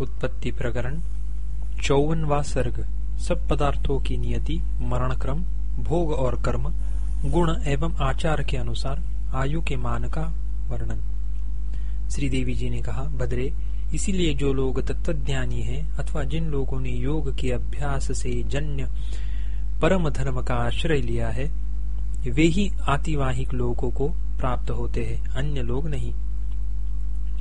उत्पत्ति प्रकरण चौवनवा सर्ग, सब पदार्थों की नियति मरण क्रम भोग और कर्म, गुण एवं आचार के अनुसार आयु के मान का वर्णन। श्री देवी जी ने कहा, बदरे, इसीलिए जो लोग तत्वज्ञानी हैं अथवा जिन लोगों ने योग के अभ्यास से जन्य परम धर्म का आश्रय लिया है, वे ही आतिवाहिक लोगों को प्राप्त होते हैं, अन्य लोग नहीं।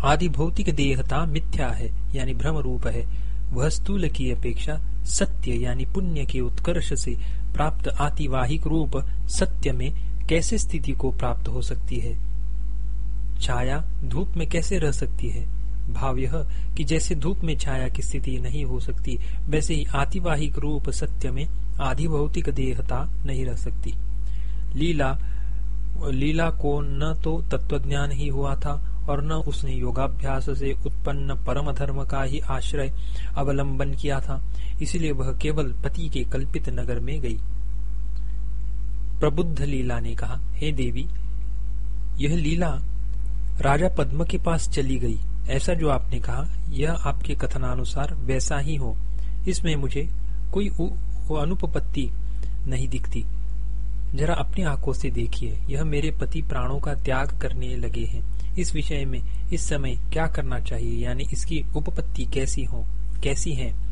आदि भौतिक देहता मिथ्या है, यानी भ्रम रूप है। वह स्थूल की अपेक्षा सत्य, यानी पुण्य के उत्कर्ष से प्राप्त आतिवाहिक रूप सत्य में कैसे स्थिति को प्राप्त हो सकती है? छाया धूप में कैसे रह सकती है? भाव यह कि जैसे धूप में छाया की स्थिति नहीं हो सकती, वैसे ही आतिवाहिक रूप सत्य में आधि भौतिक देहता नहीं रह सकती। लीला लीला को न तो तत्वज्ञान ही हुआ था और न उसने योगाभ्यास से उत्पन्न परम धर्म का ही आश्रय अवलंबन किया था, इसलिए वह केवल पति के कल्पित नगर में गई। प्रबुद्ध लीला ने कहा, हे देवी, यह लीला राजा पद्म के पास चली गई। ऐसा जो आपने कहा, यह आपके कथनानुसार वैसा ही हो। इसमें मुझे कोई अनुपपत्ति नहीं दिखती। जरा अपनी आँखों से देखिए, यह मेरे पति प्राणों का त्याग करने लगे हैं। इस विषय में, इस समय क्या करना चाहिए? यानी इसकी उपपत्ति कैसी हो, कैसी है?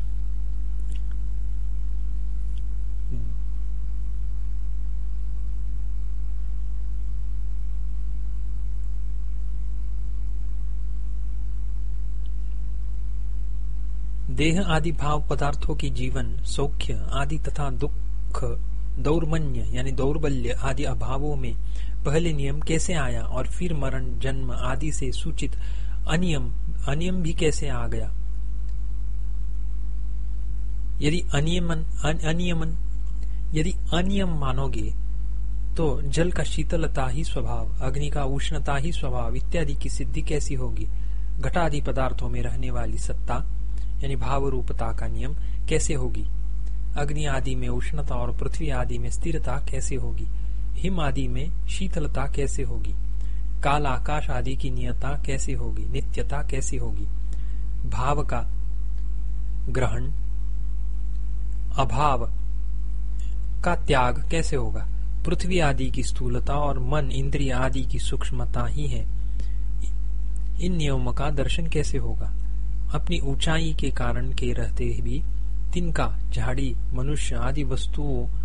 देह आदि भाव पदार्थों की जीवन, सौख्य आदि तथा दुख, दौर्मन्य, यानी दौर्बल्य आदि अभावों में पहले नियम कैसे आया और फिर मरण, जन्म आदि से सूचित अनियम अनियम भी कैसे आ गया? यदि अनियमन अनियमन, यदि अनियम मानोगे तो जल का शीतलता ही स्वभाव, अग्नि का उष्णता ही स्वभाव, इत्यादि की सिद्धि कैसी होगी? घटादि पदार्थों में रहने वाली सत्ता, यानी भाव रूपता का नियम, कैसे होगी? अग्नि आदि में उष्णता और पृथ्वी आदि में स्थिरता कैसे होगी? हिम आदि में शीतलता कैसे होगी? काल आकाश आदि की नियता कैसे होगी? नित्यता कैसे होगी? भाव का ग्रहण, अभाव का त्याग कैसे होगा? पृथ्वी आदि की स्थूलता और मन इंद्रिय आदि की सूक्ष्मता ही है। इन नियमों का दर्शन कैसे होगा? अपनी ऊंचाई के कारण के रहते भी तिनका झाड़ी, मनुष्य आदि वस्तुओं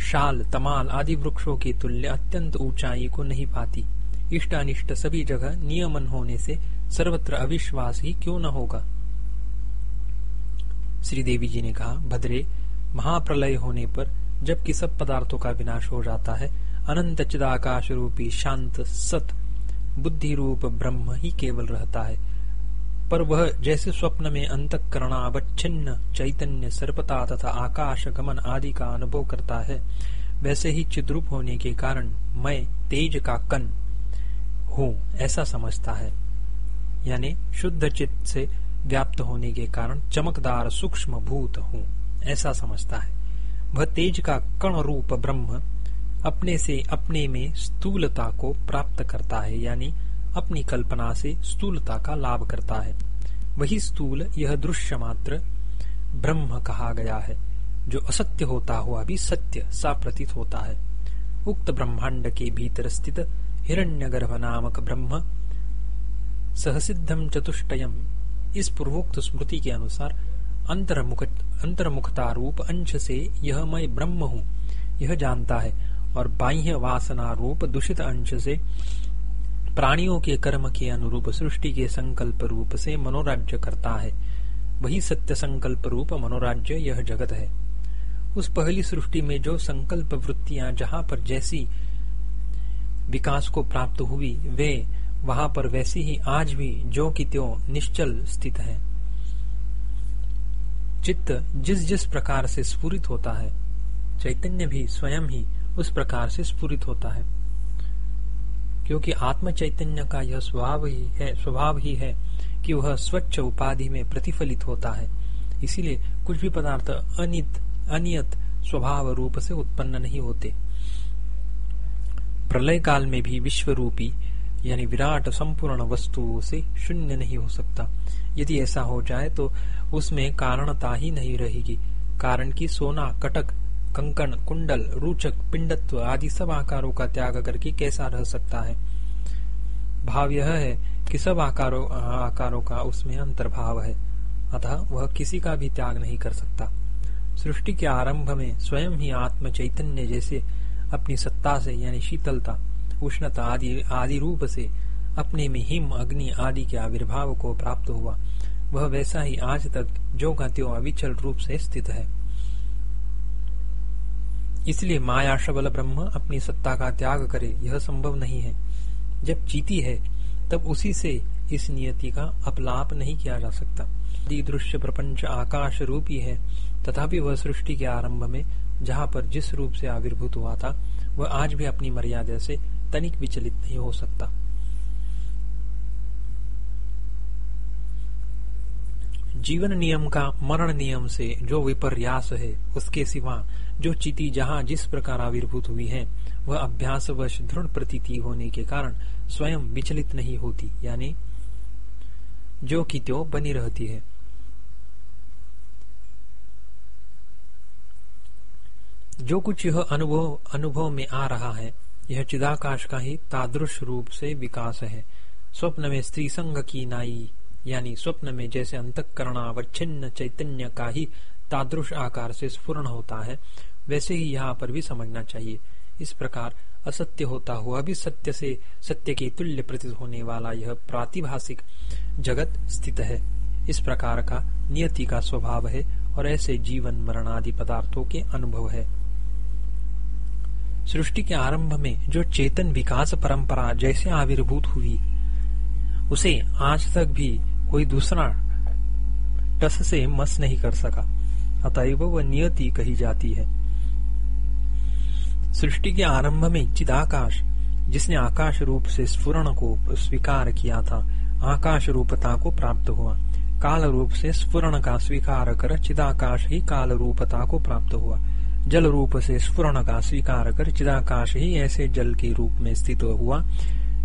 शाल, तमाल आदि वृक्षों के तुल्य अत्यंत ऊंचाई को नहीं पाती। इष्ट अनिष्ट सभी जगह नियमन होने से सर्वत्र अविश्वास ही क्यों न होगा? श्री देवी जी ने कहा, भद्रे, महाप्रलय होने पर जबकि सब पदार्थों का विनाश हो जाता है, अनंत चिदाकाश रूपी शांत, सत बुद्धि रूप ब्रह्म ही केवल रहता है। पर वह जैसे स्वप्न में अंतकरणावच्छिन्न चैतन्य सर्पता तथा आकाश गमन आदि का अनुभव करता है, वैसे ही चिद्रूप होने के कारण मैं तेज का कन हूँ, ऐसा समझता है। यानी शुद्ध चित्त से व्याप्त होने के कारण चमकदार सूक्ष्म भूत हूँ, ऐसा समझता है। वह तेज का कण रूप ब्रह्म अपने से अपने में स्थूलता को प्राप्त करता है, यानी अपनी कल्पना से स्थूलता का लाभ करता है। वही स्थूल यह दृश्य मात्र ब्रह्म कहा गया है, जो असत्य होता हुआ भी सत्य सा प्रतीत होता है। उक्त ब्रह्मांड के भीतर स्थित हिरण्यगर्भ नामक ब्रह्म सहसिद्धम चतुष्टयम, इस पूर्वोक्त स्मृति के अनुसार अंतर्मुख अंतर्मुखता रूप अंश से यह मैं ब्रह्म हूँ, यह जानता है, और बाह्य वासना रूप दूषित अंश से प्राणियों के कर्म के अनुरूप, सृष्टि के संकल्प रूप से मनोराज्य करता है। वही सत्य संकल्प रूप मनोराज्य यह जगत है। उस पहली सृष्टि में जो संकल्प वृत्तियाँ जहाँ पर जैसी विकास को प्राप्त हुई, वे वहाँ पर वैसी ही आज भी जो कि त्यों निश्चल स्थित है। चित्त जिस जिस प्रकार से स्फुरित होता है, चैतन्य भी स्वयं ही उस प्रकार से स्फुरित होता है। क्योंकि आत्म चैतन्य का यह स्वभाव ही है, स्वभाव ही है कि वह स्वच्छ उपाधि में प्रतिफलित होता है। इसीलिए कुछ भी पदार्थ अनित, अनियत स्वभाव रूप से उत्पन्न नहीं होते। प्रलय काल में भी विश्व रूपी यानी विराट संपूर्ण वस्तुओं से शून्य नहीं हो सकता। यदि ऐसा हो जाए तो उसमें कारणता ही नहीं रहेगी, कारण की सोना, कटक कंकण, कुंडल, रूचक, पिंडत्व आदि सब आकारों का त्याग करके कैसा रह सकता है? भाव यह है कि सब आकारों आकारों का उसमें अंतर्भाव है। अतः वह किसी का भी त्याग नहीं कर सकता। सृष्टि के आरंभ में स्वयं ही आत्म चैतन्य जैसे अपनी सत्ता से, यानी शीतलता, उष्णता आदि आदि रूप से अपने में हिम, अग्नि आदि के आविर्भाव को प्राप्त हुआ। वह वैसा ही आज तक जो त्यो अविचल रूप से स्थित है। इसलिए माया शबल ब्रह्म अपनी सत्ता का त्याग करे, यह संभव नहीं है। जब जीती है, तब उसी से इस नियति का अपलाप नहीं किया जा सकता। यदि दृश्य प्रपंच आकाश रूपी है, तथापि वह सृष्टि के आरंभ में, जहाँ पर जिस रूप से आविर्भूत हुआ था, वह आज भी अपनी मर्यादा से तनिक विचलित नहीं हो सकता। जीवन नियम का मरण नियम से जो विपर्यास है, उसके सिवा जो चिति जहाँ जिस प्रकार आविर्भूत हुई है, वह अभ्यासवश दृढ़ प्रतीति होने के कारण स्वयं विचलित नहीं होती, यानी जो कि त्यो बनी रहती है। जो कुछ यह अनुभव अनुभव में आ रहा है, यह चिदाकाश का ही तादृश रूप से विकास है। स्वप्न में स्त्री संघ की नाई, यानी स्वप्न में जैसे अंतकरणावच्छिन्न चैतन्य का ही तादृश आकार से स्फुरण होता है वैसे ही यहाँ पर भी समझना चाहिए। इस प्रकार असत्य होता हुआ भी सत्य से सत्य के तुल्य प्रतीत होने वाला यह प्रातिभाषिक जगत स्थित है। इस प्रकार का नियति का स्वभाव है और ऐसे जीवन मरण आदि पदार्थों के अनुभव है। सृष्टि के आरंभ में जो चेतन विकास परंपरा जैसे आविर्भूत हुई, उसे आज तक भी कोई दूसरा टस से मस नहीं कर सका। अतएव वह नियति कही जाती है। सृष्टि के आरंभ में चिदाकाश जिसने आकाश रूप से स्फुरण को स्वीकार किया था, आकाश रूपता को प्राप्त हुआ। काल रूप से स्फुरण का स्वीकार कर चिदाकाश ही काल रूपता को प्राप्त हुआ। जल रूप से स्फुरण का स्वीकार कर चिदाकाश ही ऐसे जल के रूप में स्थित हुआ,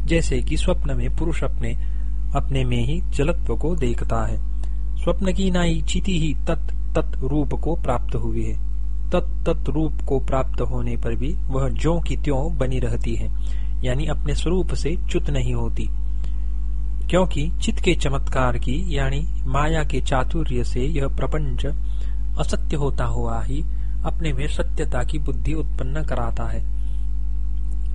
जैसे कि स्वप्न में पुरुष अपने अपने में ही जलत्व को देखता है। स्वप्न की नाई चिति ही तत् तत् रूप को प्राप्त हुई है। तत् रूप को प्राप्त होने पर भी वह जो की त्यों बनी रहती है, यानी अपने स्वरूप से च्युत नहीं होती। क्योंकि चित्त के चमत्कार की, यानी माया के चातुर्य से यह प्रपंच असत्य होता हुआ ही अपने में सत्यता की बुद्धि उत्पन्न कराता है।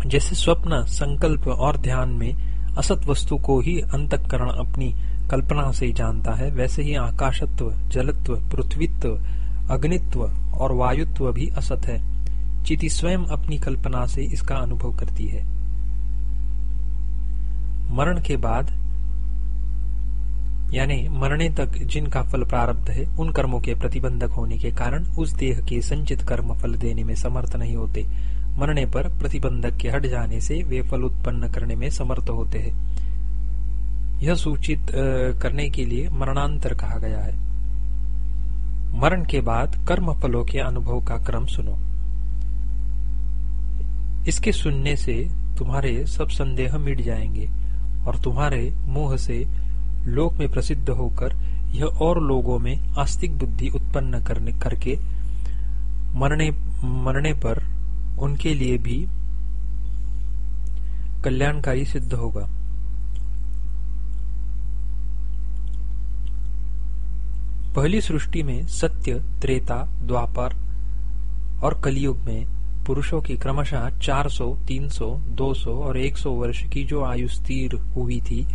जैसे स्वप्न, संकल्प और ध्यान में असत वस्तु को ही अंतकरण अपनी कल्पना से जानता है, वैसे ही आकाशत्व, जलत्व, पृथ्वीत्व अग्नित्व और वायुत्व भी असत है। चिति स्वयं अपनी कल्पना से इसका अनुभव करती है। मरण के बाद, यानी मरने तक जिनका फल प्रारब्ध है, उन कर्मों के प्रतिबंधक होने के कारण उस देह के संचित कर्म फल देने में समर्थ नहीं होते। मरने पर प्रतिबंधक के हट जाने से वे फल उत्पन्न करने में समर्थ होते हैं। यह सूचित करने के लिए मरणांतर कहा गया है। मरण के बाद कर्म फलों के अनुभव का क्रम सुनो। इसके सुनने से तुम्हारे सब संदेह मिट जाएँगे और तुम्हारे मुँह से लोक में प्रसिद्ध होकर यह और लोगों में आस्तिक बुद्धि उत्पन्न करने, करके मरने मरने पर उनके लिए भी कल्याणकारी सिद्ध होगा। पहली सृष्टि में सत्य त्रेता द्वापर और कलयुग में पुरुषों की क्रमशः 400, 300, 200 और 100 वर्ष की जो आयु स्थिर हुई थी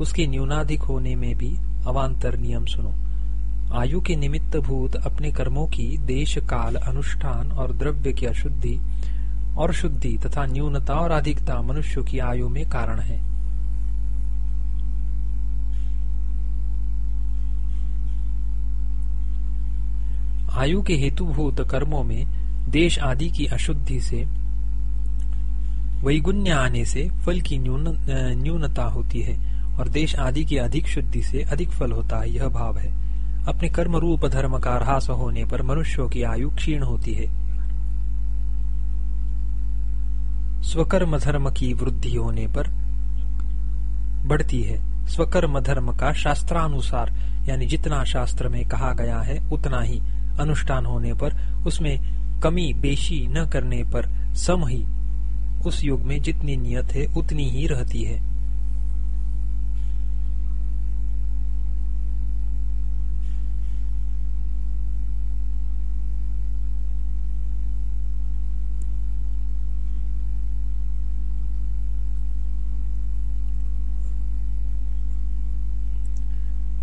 उसके न्यूनाधिक होने में भी अवान्तर नियम सुनो। आयु के निमित्त भूत अपने कर्मों की देश काल अनुष्ठान और द्रव्य की अशुद्धि और शुद्धि तथा न्यूनता और अधिकता मनुष्य की आयु में कारण है। आयु के हेतुभूत कर्मों में देश आदि की अशुद्धि से वैगुण्य आने से फल की न्यून, न्यूनता होती है और देश आदि की अधिक शुद्धि से अधिक फल होता है यह भाव है। अपने कर्म रूप धर्म का ह्रास होने पर मनुष्यों की आयु क्षीण होती है। स्वकर्म धर्म की वृद्धि होने पर बढ़ती है। स्वकर्म धर्म का शास्त्रानुसार यानी जितना शास्त्र में कहा गया है उतना ही अनुष्ठान होने पर, उसमें कमी बेशी न करने पर सम ही उस युग में जितनी नियत है, उतनी ही रहती है।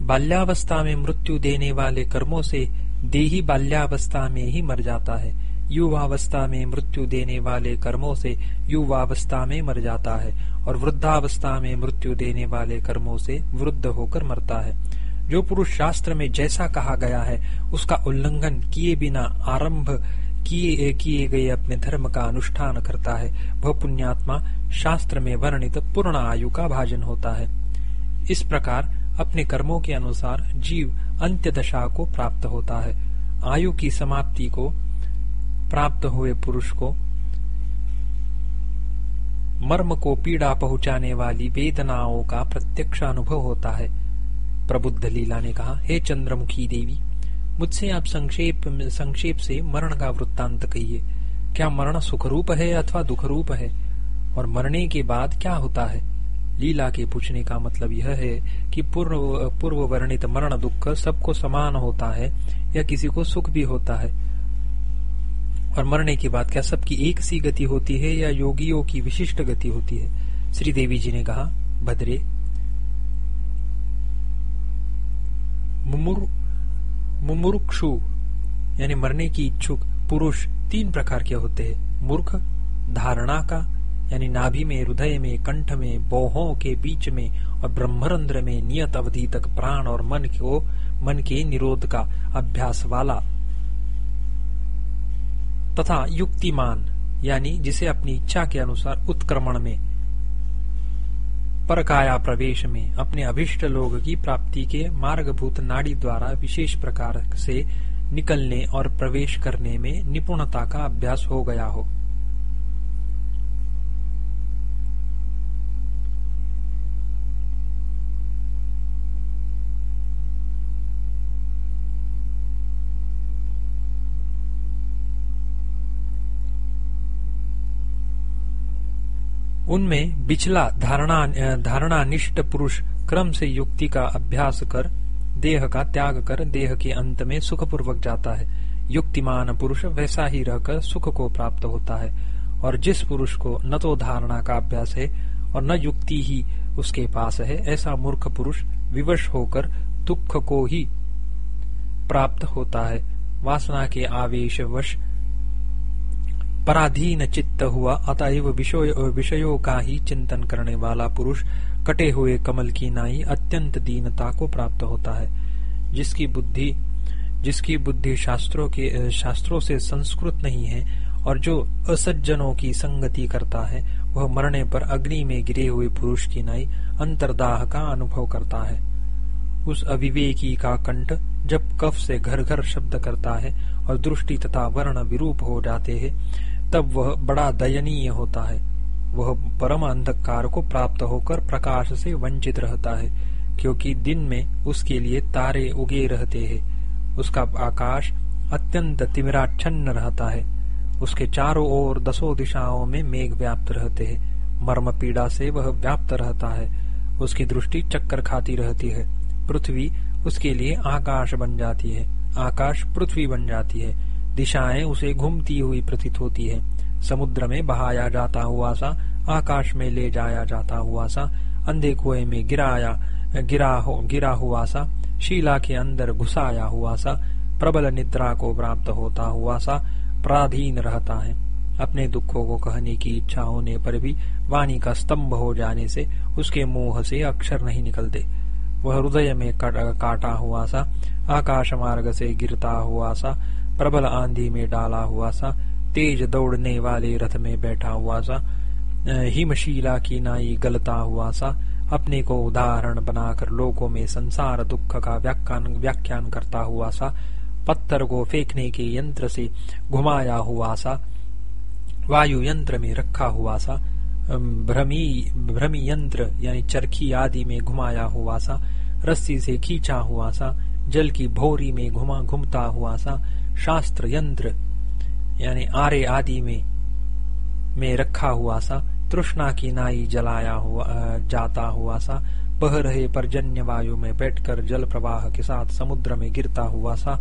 बाल्यावस्था में मृत्यु देने वाले कर्मों से देही बाल्यावस्था में ही मर जाता है। युवावस्था में मृत्यु देने वाले कर्मों से युवावस्था में मर जाता है और वृद्धावस्था में मृत्यु देने वाले कर्मों से वृद्ध होकर मरता है। जो पुरुष शास्त्र में जैसा कहा गया है, उसका उल्लंघन किए बिना आरंभ किए किए गए अपने धर्म का अनुष्ठान करता है। वह पुण्यात्मा शास्त्र में वर्णित पूर्ण आयु का भाजन होता है। इस प्रकार अपने कर्मों के अनुसार जीव अंत्य दशा को प्राप्त होता है। आयु की समाप्ति को प्राप्त हुए पुरुष को मर्म को पीड़ा पहुँचाने वाली वेदनाओं का प्रत्यक्ष अनुभव होता है। प्रबुद्ध लीला ने कहा, हे चंद्रमुखी देवी, मुझसे आप संक्षेप संक्षेप से मरण का वृत्तांत कहिए। क्या मरण सुखरूप है अथवा दुखरूप है? और मरने के बाद क्या होता है? लीला के पूछने का मतलब यह है कि पूर्व पूर्व वर्णित मरण दुख सबको समान होता है या किसी को सुख भी होता है। और मरने के बाद क्या सबकी एक सी गति होती है या योगियों की विशिष्ट गति होती है? श्री देवी जी ने कहा, भद्रे मुमुर्क्षु, यानी मरने की इच्छुक पुरुष तीन प्रकार के होते हैं। मूर्ख, धारणा का यानी नाभि में, हृदय में, कंठ में, बोहों के बीच में और ब्रह्मरंध्र में नियत अवधि तक प्राण और मन को, मन के निरोध का अभ्यास वाला तथा युक्तिमान, यानी जिसे अपनी इच्छा के अनुसार उत्क्रमण में, परकाया प्रवेश में, अपने अभिष्ट लोग की प्राप्ति के मार्गभूत नाड़ी द्वारा विशेष प्रकार से निकलने और प्रवेश करने में निपुणता का अभ्यास हो गया हो। उनमें बिचला धारणा धारणानिष्ठ पुरुष क्रम से युक्ति का अभ्यास कर, देह का त्याग कर, देह के अंत में सुखपूर्वक जाता है। युक्तिमान पुरुष वैसा ही रहकर सुख को प्राप्त होता है। और जिस पुरुष को न तो धारणा का अभ्यास है और न युक्ति ही उसके पास है, ऐसा मूर्ख पुरुष विवश होकर दुख को ही प्राप्त होता है। वासना के आवेशवश पराधीन चित्त हुआ। अतएव विषयों का ही चिंतन करने वाला पुरुष कटे हुए कमल की नाई अत्यंत दीनता को प्राप्त होता है। जिसकी बुद्धि जिसकी बुद्धि शास्त्रों के, शास्त्रों से संस्कृत नहीं है और जो असज्जनों की संगति करता है, वह मरने पर अग्नि में गिरे हुए पुरुष की नाई अंतरदाह का अनुभव करता है। उस अविवेकी का कंठ जब कफ से घर घर शब्द करता है और दृष्टि तथा वर्ण विरूप हो जाते हैं तब वह बड़ा दयनीय होता है। वह परम अंधकार को प्राप्त होकर प्रकाश से वंचित रहता है, क्योंकि दिन में उसके लिए तारे उगे रहते हैं। उसका आकाश अत्यंत तिमिराच्छन्न रहता है। उसके चारों ओर दसों दिशाओं में मेघ व्याप्त रहते हैं। मर्म पीड़ा से वह व्याप्त रहता है। उसकी दृष्टि चक्कर खाती रहती है। पृथ्वी उसके लिए आकाश बन जाती है। आकाश पृथ्वी बन जाती है। दिशाएँ उसे घूमती हुई प्रतीत होती है। समुद्र में बहाया जाता हुआ सा, आकाश में ले जाया जाता हुआ सा, अंधे कुएँ में गिराया, गिरा हो, गिरा हुआ सा, शीला के अंदर घुसाया हुआ सा, प्रबल निद्रा को प्राप्त होता हुआ सा, प्राधीन रहता है। अपने दुखों को कहने की इच्छा होने पर भी वाणी का स्तंभ हो जाने से उसके मुँह से अक्षर नहीं निकलते। वह हृदय में काटा हुआ सा, आकाश मार्ग से गिरता हुआ सा प्रबल आंधी में डाला हुआ सा, तेज दौड़ने वाले रथ में बैठा हुआ सा हिमशीला की नाई गलता हुआ सा, अपने को उदाहरण बनाकर लोगों में संसार दुख का व्याख्यान व्याख्यान करता हुआ सा, पत्थर को फेंकने के यंत्र से घुमाया हुआ सा, वायु यंत्र में रखा हुआ सा भ्रमी भ्रमी यंत्र यानी चरखी आदि में घुमाया हुआ सा, रस्सी से खींचा हुआ सा, जल की भोरी में घुमा, घूमता हुआ सा शास्त्र यंत्र यानी आरे आदि में में रखा हुआ सा, तृष्णा की नाई जलाया हुआ जाता हुआ सा, बह रहे पर्जन्य वायु में बैठकर जल प्रवाह के साथ समुद्र में गिरता हुआ सा,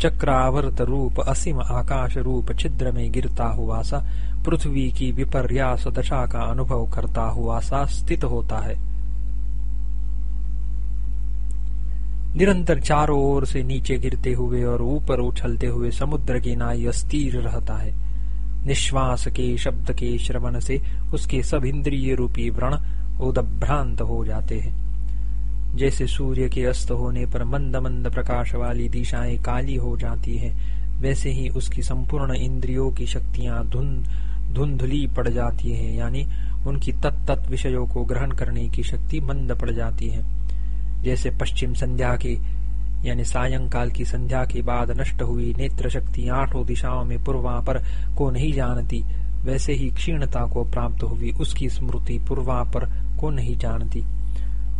चक्रावर्त रूप असीम आकाश रूप छिद्र में गिरता हुआ सा, पृथ्वी की विपर्यास दशा का अनुभव करता हुआ सा स्थित होता है। निरंतर चारों ओर से नीचे गिरते हुए और ऊपर उछलते हुए समुद्र की नाई अस्थिर रहता है। निश्वास के, शब्द के, श्रवण से उसके सब इंद्रिय रूपी व्रण उदभ्रांत हो जाते हैं। जैसे सूर्य के अस्त होने पर मंद मंद प्रकाश वाली दिशाएँ काली हो जाती हैं, वैसे ही उसकी संपूर्ण इंद्रियों की शक्तियाँ धुंध धुंधली पड़ जाती हैं, यानी उनकी तत्त विषयों को ग्रहण करने की शक्ति मंद पड़ जाती है। जैसे पश्चिम संध्या के, यानी सायंकाल की संध्या के बाद नष्ट हुई नेत्र शक्ति आठों दिशाओं में पूर्वापर को नहीं जानती, वैसे ही क्षीणता को प्राप्त हुई उसकी स्मृति पूर्वापर को नहीं जानती।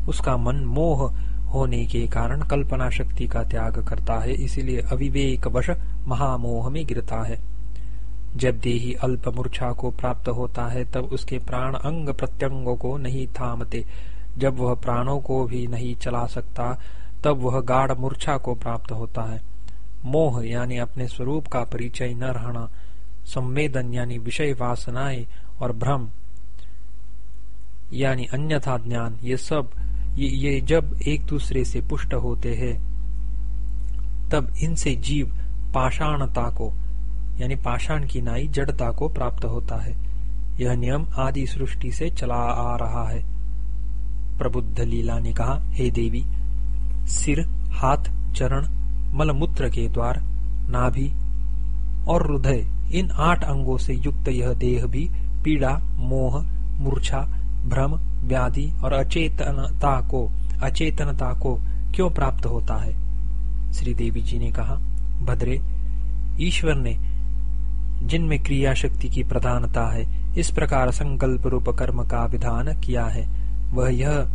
उसका मन मोह होने के कारण कल्पना शक्ति का त्याग करता है, इसलिए अविवेक वश महामोह में गिरता है। जब देही अल्प मूर्छा को प्राप्त होता है, तब उसके प्राण अंग प्रत्यंगों को नहीं थामते। जब वह प्राणों को भी नहीं चला सकता तब वह गाढ़ मूर्छा को प्राप्त होता है। मोह यानी अपने स्वरूप का परिचय न रहना संवेदन यानी विषय वासनाएँ और भ्रम यानी अन्यथा ज्ञान ये सब ये, ये जब एक दूसरे से पुष्ट होते हैं तब इनसे जीव पाषाणता को यानी पाषाण की नाई जड़ता को प्राप्त होता है। यह नियम आदि सृष्टि से चला आ रहा है। प्रबुद्ध लीला ने कहा, हे देवी, सिर, हाथ, चरण, मलमूत्र के द्वार, नाभि और हृदय, इन आठ अंगों से युक्त यह देह भी पीड़ा, मोह, मूर्छा, भ्रम, व्याधि और अचेतनता को अचेतनता को क्यों प्राप्त होता है? श्री देवी जी ने कहा, भद्रे, ईश्वर ने जिनमें क्रिया शक्ति की प्रधानता है, इस प्रकार संकल्प रूप कर्म का विधान किया है। वह यह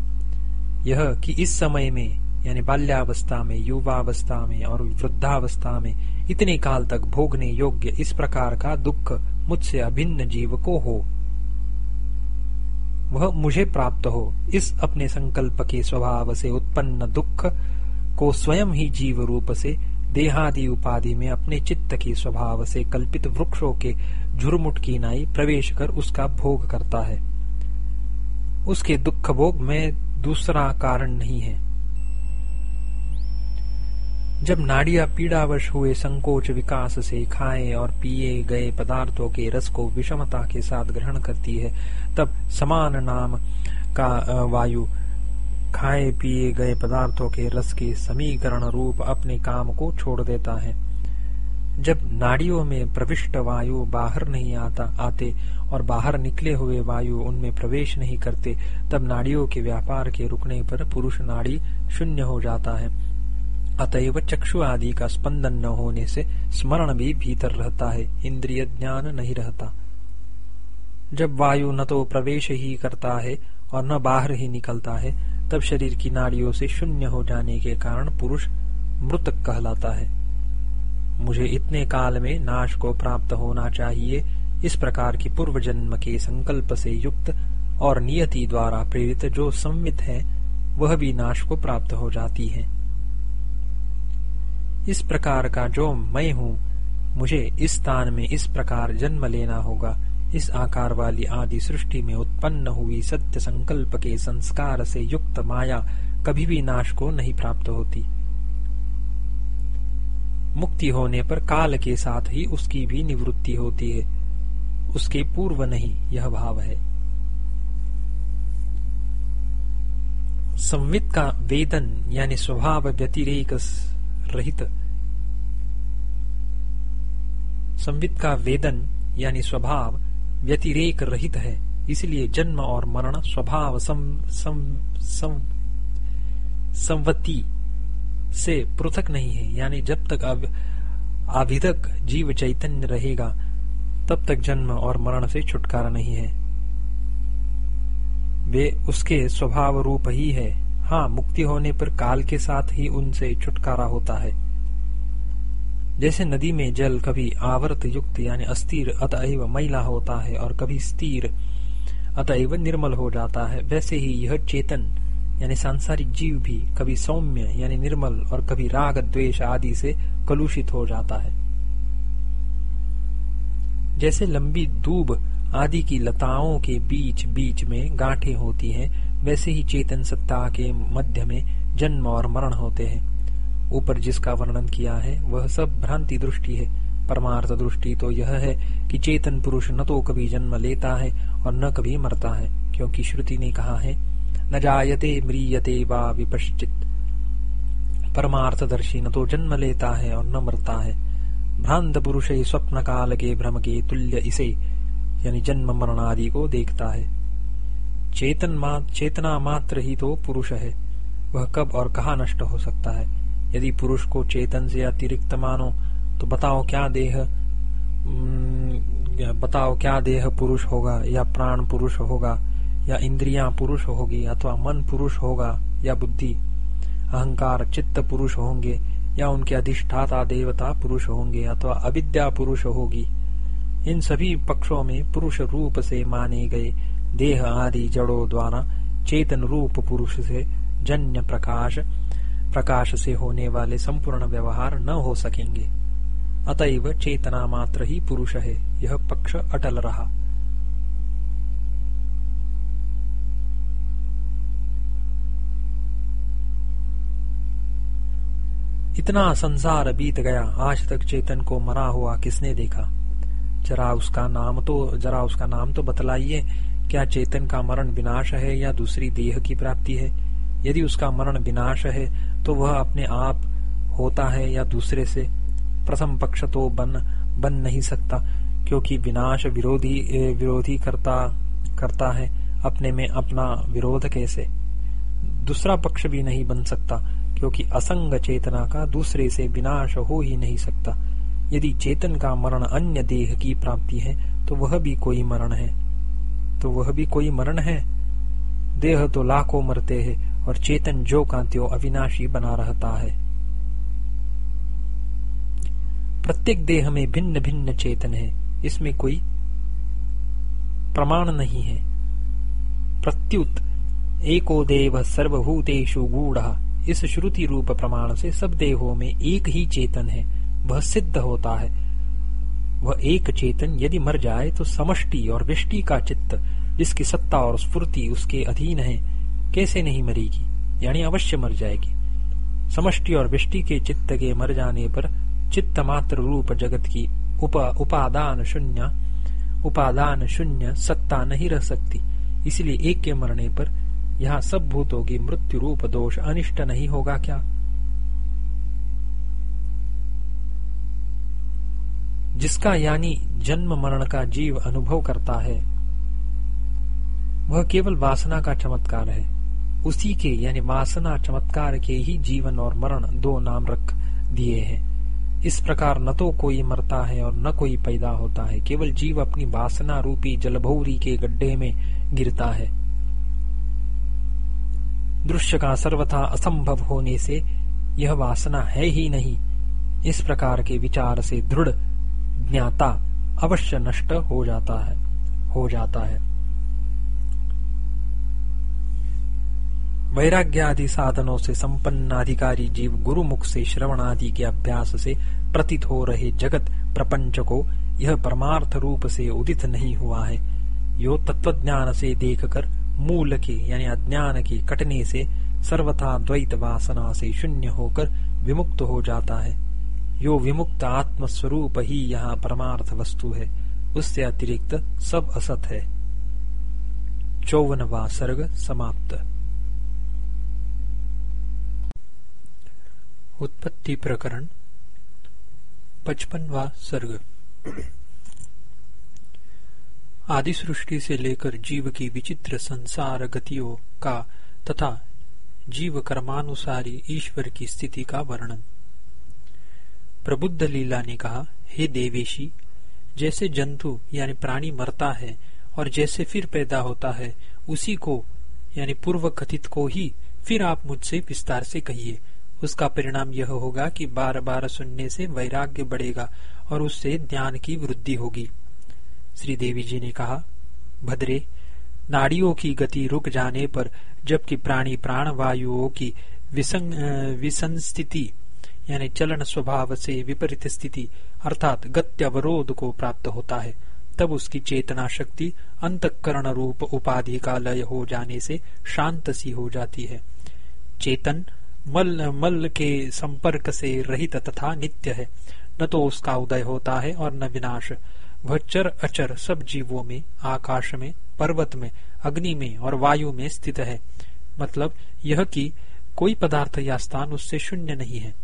यह कि इस समय में, यानी बाल्यावस्था में, युवावस्था में और वृद्धावस्था में, इतने काल तक भोगने योग्य इस प्रकार का दुख मुझसे अभिन्न जीव को हो। वह मुझे प्राप्त हो। इस अपने संकल्प के स्वभाव से उत्पन्न दुख को स्वयं ही जीव रूप से, देहादि उपाधि में अपने चित्त के स्वभाव से कल्पित वृक्षों के झुरमुट की नाई प्रवेश कर उसका भोग करता है। उसके दुख भोग में दूसरा कारण नहीं है। जब नाड़िया पीड़ावश हुए संकोच विकास से खाए और पिए गए पदार्थों के रस को विषमता के साथ ग्रहण करती है, तब समान नाम का वायु खाए पिए गए पदार्थों के रस के समीकरण रूप अपने काम को छोड़ देता है। जब नाड़ियों में प्रविष्ट वायु बाहर नहीं आता, आते और बाहर निकले हुए वायु उनमें प्रवेश नहीं करते, तब नाड़ियों के व्यापार के रुकने पर पुरुष नाड़ी शून्य हो जाता है। अतएव चक्षु आदि का स्पंदन न होने से स्मरण भी भीतर रहता है, इंद्रिय ज्ञान नहीं रहता। जब वायु न तो प्रवेश ही करता है और न बाहर ही निकलता है, तब शरीर की नाड़ियों से शून्य हो जाने के कारण पुरुष मृतक कहलाता है। मुझे इतने काल में नाश को प्राप्त होना चाहिए। इस प्रकार की पूर्व जन्म के संकल्प से युक्त और नियति द्वारा प्रेरित जो संवित है, वह भी नाश को प्राप्त हो जाती है। इस प्रकार का जो मैं हूँ, मुझे इस स्थान में इस प्रकार जन्म लेना होगा। इस आकार वाली आदि सृष्टि में उत्पन्न हुई सत्य संकल्प के संस्कार से युक्त माया कभी भी नाश को नहीं प्राप्त होती। मुक्ति होने पर काल के साथ ही उसकी भी निवृत्ति होती है। उसके पूर्व नहीं यह भाव है। संवित का वेदन यानी स्वभाव व्यतिरेक रहित। संवित का वेदन यानी स्वभाव व्यतिरेक रहित है इसलिए जन्म और मरण स्वभाव सम, सम, सम, संवति से पृथक नहीं है। यानी जब तक अब आविधक जीव चैतन्य रहेगा, तब तक जन्म और मरण से छुटकारा नहीं है। वे उसके स्वभाव रूप ही है। हाँ मुक्ति होने पर काल के साथ ही उनसे छुटकारा होता है। जैसे नदी में जल कभी आवर्त युक्त, यानी अस्थिर, अतएव मैला होता है और कभी स्थिर, अतएव निर्मल हो जाता है, वैसे ही यह चेतन यानी सांसारिक जीव भी कभी सौम्य, यानी निर्मल और कभी राग, द्वेष आदि से कलुषित हो जाता है। जैसे लंबी दूब आदि की लताओं के बीच बीच में गांठें होती हैं, वैसे ही चेतन सत्ता के मध्य में जन्म और मरण होते हैं। ऊपर जिसका वर्णन किया है, वह सब भ्रांति दृष्टि है। परमार्थ दृष्टि तो यह है कि चेतन पुरुष न तो कभी जन्म लेता है और न कभी मरता है, क्योंकि श्रुति ने कहा है न जायते म्रियते वा विपश्चित। परमार्थदर्शी न तो जन्म लेता है और न मरता है। भ्रांत पुरुष स्वप्न काल के भ्रम के तुल्य इसे यानी जन्म मरण आदि को देखता है। चेतन मा, चेतना मात्र ही तो पुरुष है। वह कब और कहा नष्ट हो सकता है? यदि पुरुष को चेतन से अतिरिक्त मानो तो बताओ क्या देह बताओ क्या देह पुरुष होगा या प्राण पुरुष होगा? या इंद्रियाँ पुरुष होगी अथवा मन पुरुष होगा या बुद्धि, अहंकार चित्त पुरुष होंगे या उनके अधिष्ठाता देवता पुरुष होंगे अथवा अविद्या पुरुष होगी। इन सभी पक्षों में पुरुष रूप से माने गए देह आदि जड़ों द्वारा चेतन रूप पुरुष से जन्य प्रकाश प्रकाश से होने वाले संपूर्ण व्यवहार न हो सकेंगे। अतएव चेतना मात्र ही पुरुष है, यह पक्ष अटल रहा। इतना संसार बीत गया, आज तक चेतन को मरा हुआ किसने देखा? जरा उसका नाम तो जरा उसका नाम तो बतलाइए, क्या चेतन का मरण विनाश है या दूसरी देह की प्राप्ति है? यदि उसका मरण विनाश है तो वह अपने आप होता है या दूसरे से? प्रथम पक्ष तो बन बन नहीं सकता, क्योंकि विनाश विरोधी विरोधी करता करता है, अपने में अपना विरोध कैसे? दूसरा पक्ष भी नहीं बन सकता। क्योंकि असंग चेतना का दूसरे से विनाश हो ही नहीं सकता। यदि चेतन का मरण अन्य देह की प्राप्ति है तो वह भी कोई मरण है। तो वह भी कोई मरण है। देह तो लाखों मरते हैं, और चेतन जो का त्यो अविनाशी बना रहता है। प्रत्येक देह में भिन्न भिन्न चेतन है। इसमें कोई प्रमाण नहीं है। प्रत्युत, एको देव सर्वभूतेषु गूढ़। इस श्रुति रूप प्रमाण से सब देहों में एक ही चेतन है वह सिद्ध होता है। वह एक चेतन यदि मर जाए तो समष्टि और वृष्टि का चित्त जिसकी सत्ता और स्फूर्ति उसके अधीन है कैसे नहीं मरेगी? यानी अवश्य मर जाएगी। समष्टि और वृष्टि के चित्त के मर जाने पर चित्त मात्र रूप जगत की उप, उपादान शून्य उपादान शून्य सत्ता नहीं रह सकती। इसलिए एक के मरने पर यहाँ सब भूतों की मृत्यु रूप दोष अनिष्ट नहीं होगा क्या? जिसका यानी जन्म मरण का जीव अनुभव करता है, वह केवल वासना का चमत्कार है। उसी के, यानी वासना चमत्कार के ही जीवन और मरण दो नाम रख दिए हैं। इस प्रकार न तो कोई मरता है और न कोई पैदा होता है। केवल जीव अपनी वासना रूपी जलभौरी के गड्ढे में गिरता है। दृश्य का सर्वथा असंभव होने से यह वासना है ही नहीं। इस प्रकार के विचार से दृढ़ ज्ञाता अवश्य नष्ट हो जाता है, हो जाता है। वैराग्य आदि साधनों से संपन्न अधिकारी जीव गुरु मुख से श्रवण आदि के अभ्यास से प्रतीत हो रहे जगत प्रपंच को यह परमार्थ रूप से उदित नहीं हुआ है। यो तत्वज्ञान से देखकर मूल के यानी अज्ञान के कटने से सर्वथा द्वैत वासना से शून्य होकर विमुक्त हो जाता है। यो विमुक्त आत्म स्वरूप ही यहाँ परमार्थ वस्तु है। उससे अतिरिक्त सब असत है। चौवनवा सर्ग समाप्त। उत्पत्ति प्रकरण, पचपनवा सर्ग। आदि सृष्टि से लेकर जीव की विचित्र संसार गतियों का तथा जीव कर्मानुसारी ईश्वर की स्थिति का वर्णन। प्रबुद्ध लीला ने कहा, हे देवेशी, जैसे जंतु यानी प्राणी मरता है और जैसे फिर पैदा होता है, उसी को, यानी पूर्व कथित को ही फिर आप मुझसे विस्तार से कहिए। उसका परिणाम यह होगा कि बार बार सुनने से वैराग्य बढ़ेगा और उससे ज्ञान की वृद्धि होगी। श्री देवी जी ने कहा, भद्रे, नाड़ियों की गति रुक जाने पर जबकि प्राणी प्राण वायुओं की विसंस्थिति, यानी चलन स्वभाव से विपरीत स्थिति, अर्थात गत्यवरोध को प्राप्त होता है, तब उसकी चेतना शक्ति अंतकरण रूप उपाधि का लय हो जाने से शांत सी हो जाती है। चेतन मल मल के संपर्क से रहित तथा नित्य है, न तो उसका उदय होता है और न विनाश। वह चर अचर सब जीवों में, आकाश में, पर्वत में, अग्नि में और वायु में स्थित है। मतलब यह कि कोई पदार्थ या स्थान उससे शून्य नहीं है।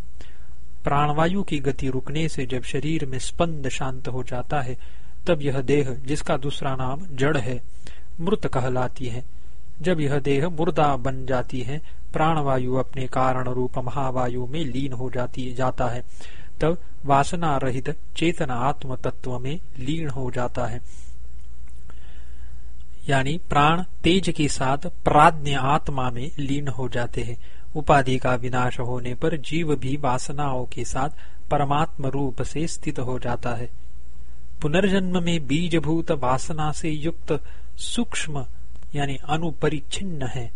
प्राणवायु की गति रुकने से जब शरीर में स्पंद शांत हो जाता है, तब यह देह, जिसका दूसरा नाम जड़ है, मृत कहलाती है। जब यह देह मुर्दा बन जाती है, प्राणवायु अपने कारण रूप महावायु में लीन हो जाती, जाता है, तब वासना रहित चेतन आत्म तत्व में लीन हो जाता है। यानी प्राण तेज के साथ प्राज्ञ आत्मा में लीन हो जाते हैं। उपाधि का विनाश होने पर जीव भी वासनाओं के साथ परमात्म रूप से स्थित हो जाता है। पुनर्जन्म में बीजभूत वासना से युक्त सूक्ष्म यानी अनुपरिच्छिन्न है।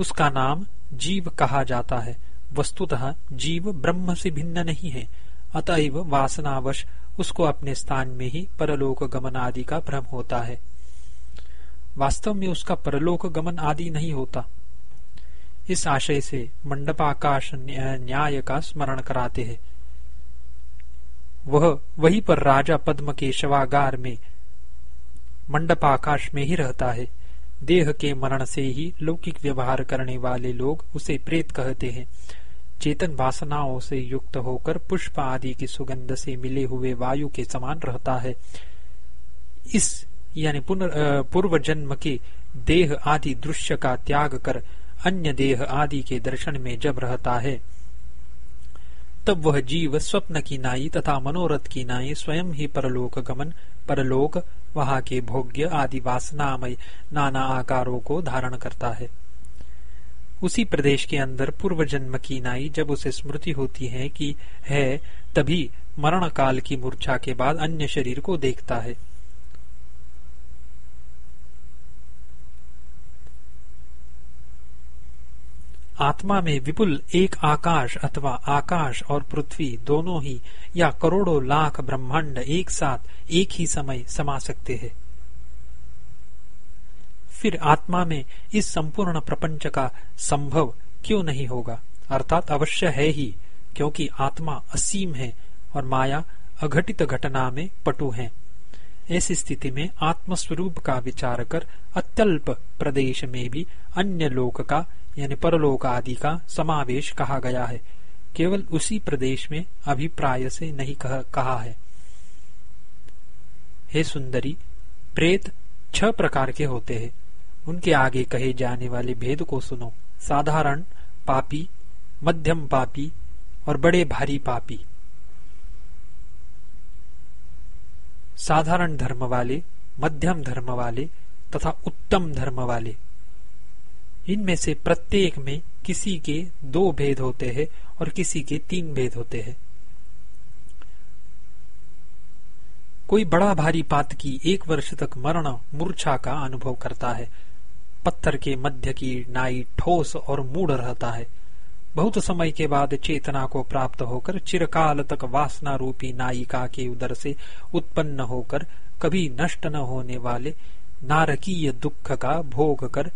उसका नाम जीव कहा जाता है। वस्तुतः जीव ब्रह्म से भिन्न नहीं है। अतएव वासनावश उसको अपने स्थान में ही परलोक गमन आदि का भ्रम होता है। वास्तव में उसका परलोक गमन आदि नहीं होता। इस आशय से मंडपाकाश न्याय का स्मरण कराते हैं। वह वहीं पर राजा पद्म के शवागार में मंडपाकाश में ही रहता है। देह के मरण से ही लौकिक व्यवहार करने वाले लोग उसे प्रेत कहते हैं। चेतन वासनाओं से युक्त होकर पुष्प आदि की सुगंध से मिले हुए वायु के समान रहता है। इस, यानी पूर्व जन्म के देह आदि दृश्य का त्याग कर अन्य देह आदि के दर्शन में जब रहता है, तब वह जीव स्वप्न की नाई तथा मनोरथ की नाई स्वयं ही परलोक गमन, परलोक, वहाँ के भोग्य आदि वासनामय नाना आकारों को धारण करता है। उसी प्रदेश के अंदर पूर्व जन्म की नाई जब उसे स्मृति होती है कि है, तभी मरण काल की मूर्छा के बाद अन्य शरीर को देखता है। आत्मा में विपुल एक आकाश अथवा आकाश और पृथ्वी दोनों ही या करोड़ों लाख ब्रह्मांड एक साथ एक ही समय समा सकते हैं। फिर आत्मा में इस संपूर्ण प्रपंच का संभव क्यों नहीं होगा? अर्थात अवश्य है ही क्योंकि आत्मा असीम है और माया अघटित घटना में पटु है। ऐसी स्थिति में आत्मस्वरूप का विचार कर अत्यल्प प्रदेश में भी अन्य लोक का यानी परलोक आदि का समावेश कहा गया है। केवल उसी प्रदेश में अभिप्राय से नहीं कह, कहा है। हे सुंदरी प्रेत छह प्रकार के होते हैं। उनके आगे कहे जाने वाले भेद को सुनो। साधारण पापी, मध्यम पापी और बड़े भारी पापी। साधारण धर्म वाले, मध्यम धर्म वाले तथा उत्तम धर्म वाले। इनमें से प्रत्येक में किसी के दो भेद होते हैं और किसी के तीन भेद होते हैं। कोई बड़ा भारी पात की एक वर्ष तक मरण मूर्छा का अनुभव करता है। पत्थर के मध्य की नाई ठोस और मूड रहता है। बहुत समय के बाद चेतना को प्राप्त होकर चिरकाल तक वासना रूपी नायिका के उदर से उत्पन्न होकर कभी नष्ट न होने वाले नारकीय दुख का भोग कर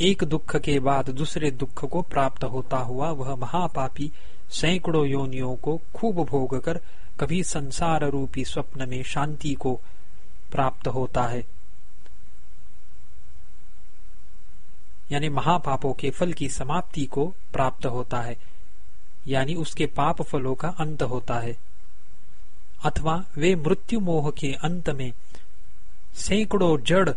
एक दुख के बाद दूसरे दुख को प्राप्त होता हुआ वह महापापी सैकड़ों योनियों को खूब भोग कर कभी संसार रूपी स्वप्न में शांति को प्राप्त होता है। यानी महापापों के फल की समाप्ति को प्राप्त होता है, यानी उसके पाप फलों का अंत होता है। अथवा वे मृत्यु मोह के अंत में सैकड़ों जड़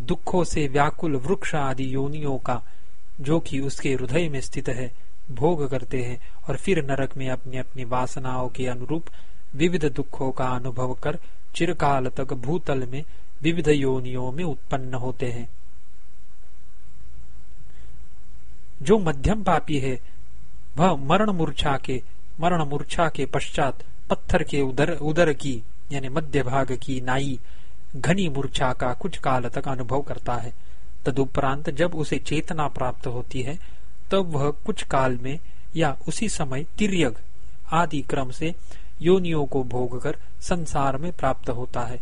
दुखों से व्याकुल वृक्ष आदि योनियों का, जो कि उसके हृदय में स्थित है, भोग करते हैं और फिर नरक में अपनी अपनी वासनाओं के अनुरूप विविध दुखों का अनुभव कर, चिरकाल तक भूतल में विविध योनियों में उत्पन्न होते हैं। जो मध्यम पापी है, वह मरण मूर्छा के, मरण मूर्छा के पश्चात पत्थर के उदर उदर की, यानी मध्य भाग की नाई, घनी मूर्छा का कुछ काल तक अनुभव करता है। तदुपरांत जब उसे चेतना प्राप्त होती है, तब वह कुछ काल में या उसी समय तिर्यग आदि क्रम से योनियों को भोग कर संसार में प्राप्त होता है।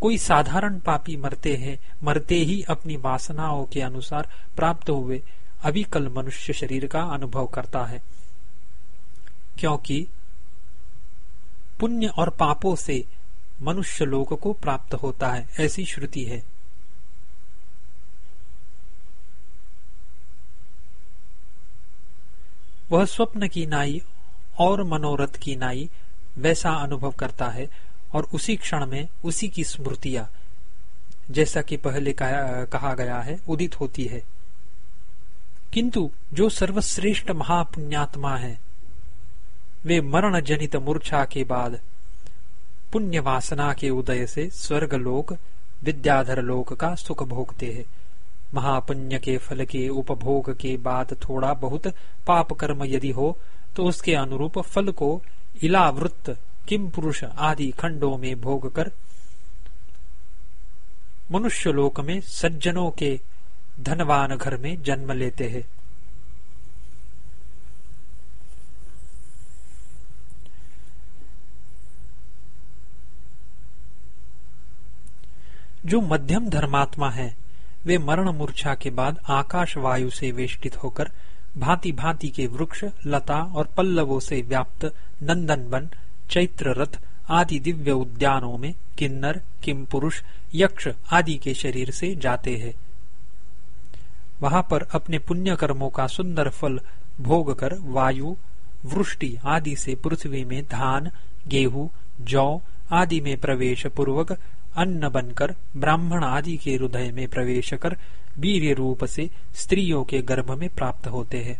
कोई साधारण पापी मरते हैं, मरते ही अपनी वासनाओं के अनुसार प्राप्त हुए अविकल मनुष्य शरीर का अनुभव करता है। क्योंकि पुण्य और पापों से मनुष्य लोक को प्राप्त होता है, ऐसी श्रुति है। वह स्वप्न की नाई और मनोरथ की नाई वैसा अनुभव करता है और उसी क्षण में उसी की स्मृतियाँ, जैसा कि पहले कहा गया है, उदित होती है। किंतु जो सर्वश्रेष्ठ महापुण्यात्मा है, वे मरण जनित मूर्छा के बाद पुण्य वासना के उदय से स्वर्ग लोक विद्याधर लोक का सुख भोगते हैं। महापुण्य के फल के उपभोग के बाद थोड़ा बहुत पाप कर्म यदि हो तो उसके अनुरूप फल को इलावृत्त किम पुरुष आदि खंडों में भोग कर, मनुष्य लोक में सज्जनों के धनवान घर में जन्म लेते हैं। जो मध्यम धर्मात्मा है, वे मरण मूर्छा के बाद आकाश वायु से वेष्टित होकर, भांति भांति के वृक्ष, लता और पल्लवों से व्याप्त नंदन वन चैत्र रथ आदि दिव्य उद्यानों में किन्नर किम पुरुष यक्ष आदि के शरीर से जाते हैं। वहाँ पर अपने पुण्य कर्मों का सुंदर फल भोग कर वायु, वृष्टि आदि से पृथ्वी में धान, गेहूँ, जौ आदि में प्रवेश पूर्वक अन्न बनकर ब्राह्मण आदि के हृदय में प्रवेश कर वीर रूप से स्त्रियों के गर्भ में प्राप्त होते हैं।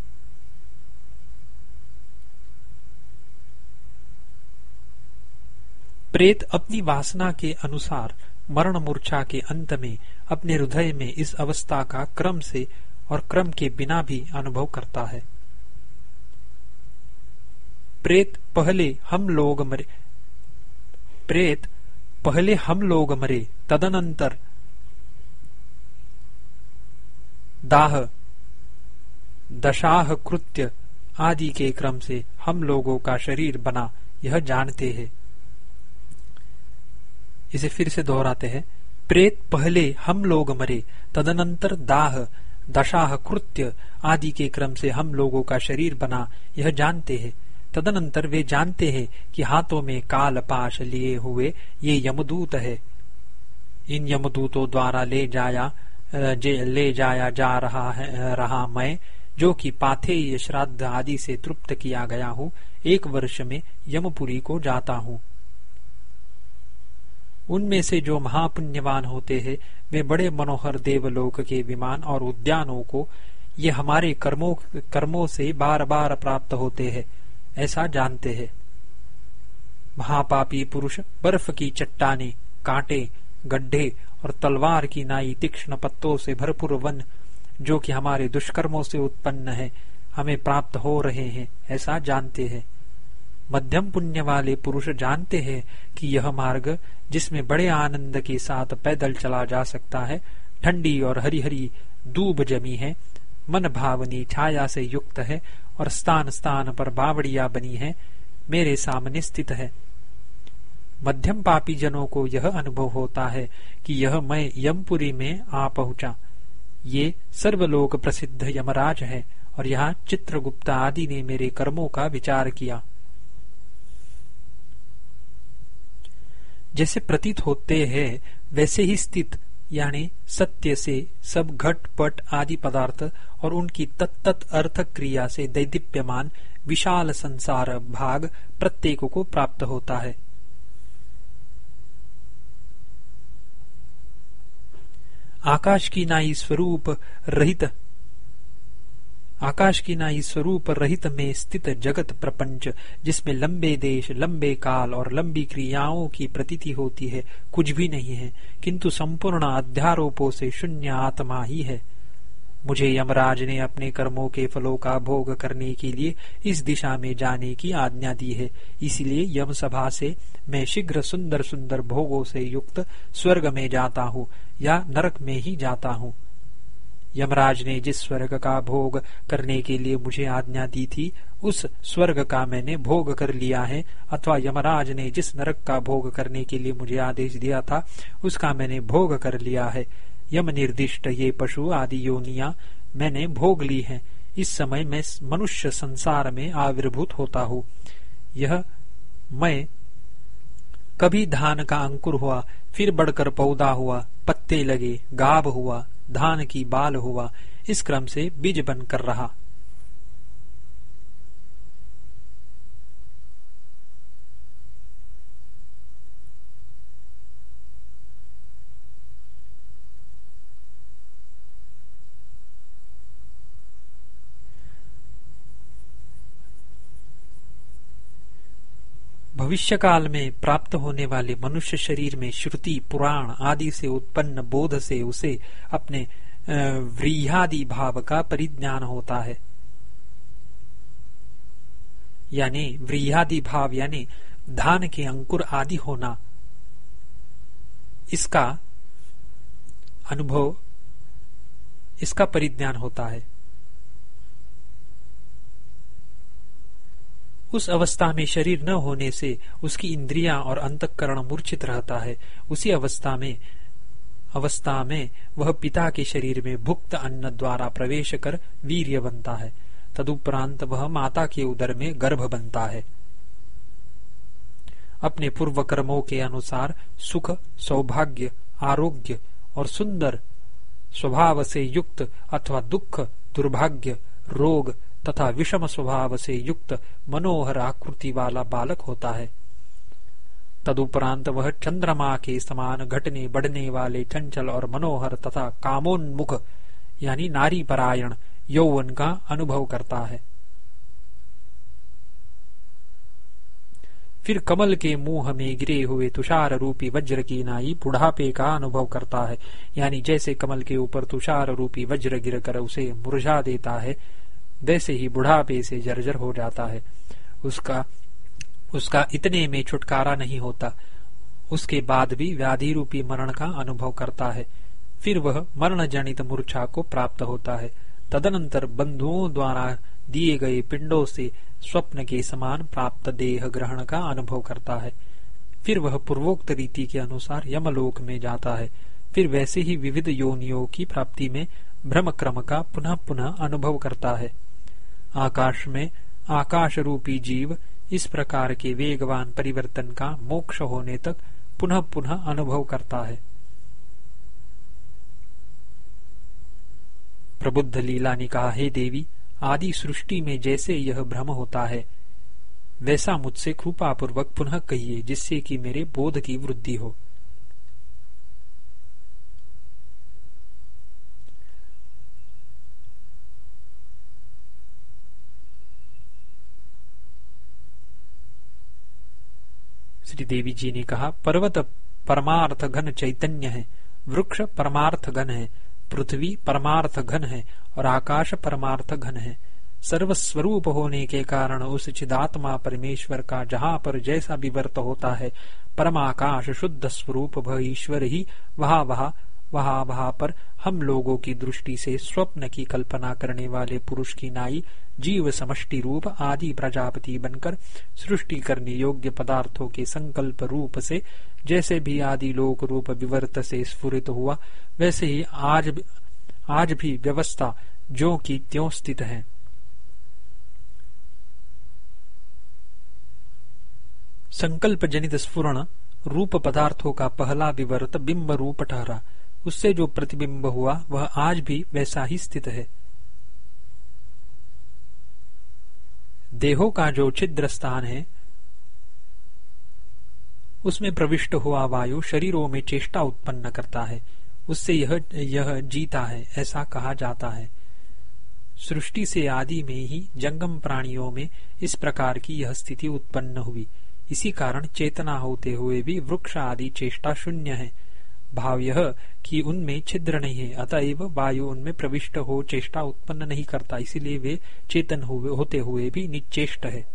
प्रेत अपनी वासना के अनुसार, मरण मूर्छा के अंत में, अपने हृदय में इस अवस्था का क्रम से और क्रम के बिना भी अनुभव करता है। प्रेत पहले हम लोग मरे, प्रेत पहले हम लोग मरे, तदनंतर दाह, दशाह, कृत्य आदि के क्रम से हम लोगों का शरीर बना, यह जानते हैं। इसे फिर से दोहराते हैं। प्रेत पहले हम लोग मरे तदनंतर दाह दशाह कृत्य आदि के क्रम से हम लोगों का शरीर बना यह जानते हैं। तदनंतर वे जानते हैं कि हाथों में काल पाश लिए हुए ये यमदूत है। इन यमदूतों द्वारा ले जाया जे, ले जाया जा रहा है रहा मैं जो कि पाथे श्राद्ध आदि से तृप्त किया गया हूँ। एक वर्ष में यमपुरी को जाता हूँ। उनमें से जो महापुण्यवान होते हैं, वे बड़े मनोहर देवलोक के विमान और उद्यानों को, ये हमारे कर्मों कर्मों से बार बार प्राप्त होते हैं, ऐसा जानते हैं। महापापी पुरुष बर्फ़ की चट्टाने, कांटे, गड्ढे और तलवार की नाई तीक्ष्ण पत्तों से भरपूर वन, जो कि हमारे दुष्कर्मों से उत्पन्न है, हमें प्राप्त हो रहे हैं, ऐसा जानते हैं। मध्यम पुण्य वाले पुरुष जानते हैं कि यह मार्ग, जिसमें बड़े आनंद के साथ पैदल चला जा सकता है, ठंडी और हरी हरी दूब जमी है, मन भावनी छाया से युक्त है और स्थान स्थान पर बावड़िया बनी है, मेरे सामने स्थित है। मध्यम पापी जनों को यह अनुभव होता है कि यह मैं यमपुरी में आ पहुँचा। ये सर्वलोक प्रसिद्ध यमराज है और यहाँ चित्रगुप्ता आदि ने मेरे कर्मों का विचार किया। जैसे प्रतीत होते हैं, वैसे ही स्थित, यानी सत्य से सब घट, पट आदि पदार्थ और उनकी तत्त अर्थ क्रिया से दैदीप्यमान विशाल संसार भाग प्रत्येक को प्राप्त होता है। आकाश की नाई स्वरूप रहित आकाश की नाई स्वरूप रहित में स्थित जगत प्रपंच, जिसमें लंबे देश, लंबे काल और लंबी क्रियाओं की प्रतीति होती है, कुछ भी नहीं है, किंतु संपूर्ण अध्यारोपों से शून्य आत्मा ही है। मुझे यमराज ने अपने कर्मों के फलों का भोग करने के लिए इस दिशा में जाने की आज्ञा दी है। इसलिए यम सभा से मैं शीघ्र सुंदर सुंदर भोगों से युक्त स्वर्ग में जाता हूँ, या नरक में ही जाता हूँ। यमराज ने जिस स्वर्ग का भोग करने के लिए मुझे आज्ञा दी थी, उस स्वर्ग का मैंने भोग कर लिया है, अथवा यमराज ने जिस नरक का भोग करने के लिए मुझे आदेश दिया था, उसका मैंने भोग कर लिया है। यम निर्दिष्ट ये पशु आदि योनिया मैंने भोग ली है। इस समय मैं मनुष्य संसार में आविर्भूत होता हूँ। यह मैं कभी धान का अंकुर हुआ, फिर बढ़कर पौधा हुआ, पत्ते लगे गाभ हुआ धान की बाल हुआ इस क्रम से बीज बनकर रहा। भविष्य काल में प्राप्त होने वाले मनुष्य शरीर में श्रुति, पुराण आदि से उत्पन्न बोध से उसे अपने व्रीहादि भाव का परिज्ञान होता है। यानी व्रीहादि भाव यानी धान के अंकुर आदि होना। इसका अनुभव, इसका परिज्ञान होता है। उस अवस्था में शरीर न होने से उसकी इंद्रियाँ और अंतकरण मूर्छित रहता है। उसी अवस्था में अवस्था में वह पिता के शरीर में भुक्त अन्न द्वारा प्रवेश कर वीर्य बनता है। तदुपरांत वह माता के उदर में गर्भ बनता है। अपने पूर्व कर्मों के अनुसार सुख, सौभाग्य, आरोग्य और सुंदर स्वभाव से युक्त अथवा दुख, दुर्भाग्य, रोग तथा विषम स्वभाव से युक्त मनोहर आकृति वाला बालक होता है। तदुपरांत वह चंद्रमा के समान घटने बढ़ने वाले चंचल और मनोहर तथा कामोन्मुख, यानी नारी परायण यौवन का अनुभव करता है। फिर कमल के मुँह में गिरे हुए तुषार रूपी वज्र की नाई बुढ़ापे का अनुभव करता है, यानी जैसे कमल के ऊपर तुषार रूपी वज्र गिरकर उसे मुरझा देता है वैसे ही बुढ़ापे से जर्जर हो जाता है। उसका उसका इतने में छुटकारा नहीं होता। उसके बाद भी व्याधि रूपी मरण का अनुभव करता है। फिर वह मरण जनित मूर्छा को प्राप्त होता है। तदनंतर बंधुओं द्वारा दिए गए पिंडों से स्वप्न के समान प्राप्त देह ग्रहण का अनुभव करता है। फिर वह पूर्वोक्त रीति के अनुसार यमलोक में जाता है। फिर वैसे ही विविध योनियों की प्राप्ति में भ्रम क्रम का पुनः पुनः अनुभव करता है। आकाश में आकाश रूपी जीव इस प्रकार के वेगवान परिवर्तन का मोक्ष होने तक पुनः पुनः अनुभव करता है। प्रबुद्ध लीला ने कहा, हे देवी, आदि सृष्टि में जैसे यह भ्रम होता है, वैसा मुझसे कृपा पूर्वक पुनः कहिए, जिससे कि मेरे बोध की वृद्धि हो। श्री देवी जी ने कहा, पर्वत परमार्थ घन चैतन्य है, वृक्ष परमार्थ घन है, पृथ्वी परमार्थ घन है और आकाश परमार्थ घन है। सर्वस्वरूप होने के कारण उस चिदात्मा परमेश्वर का जहाँ पर जैसा विवर्त होता है, परमाकाश शुद्ध स्वरूप ईश्वर ही वहा वहा वहा वहा पर हम लोगों की दृष्टि से स्वप्न की कल्पना करने वाले पुरुष की नाई जीव समष्टि रूप आदि प्रजापति बनकर सृष्टि करने योग्य पदार्थों के संकल्प रूप से जैसे भी आदि लोक रूप विवर्त से स्फुरित हुआ, वैसे ही आज आज भी व्यवस्था जो की त्यों स्थित है। संकल्प जनित स्फुरण रूप पदार्थों का पहला विवर्त बिंब रूप ठहरा। उससे जो प्रतिबिंब हुआ, वह आज भी वैसा ही स्थित है। देहों का जो छिद्र स्थान है, उसमें प्रविष्ट हुआ वायु शरीरों में चेष्टा उत्पन्न करता है। उससे यह यह जीता है, ऐसा कहा जाता है। सृष्टि से आदि में ही जंगम प्राणियों में इस प्रकार की यह स्थिति उत्पन्न हुई। इसी कारण चेतना होते हुए भी वृक्ष आदि चेष्टा शून्य है। भाव यह कि उनमें छिद्र नहीं है। अतएव वायु उनमें प्रविष्ट हो चेष्टा उत्पन्न नहीं करता। इसीलिए वे चेतन हुए, होते हुए भी निचेष्ट है।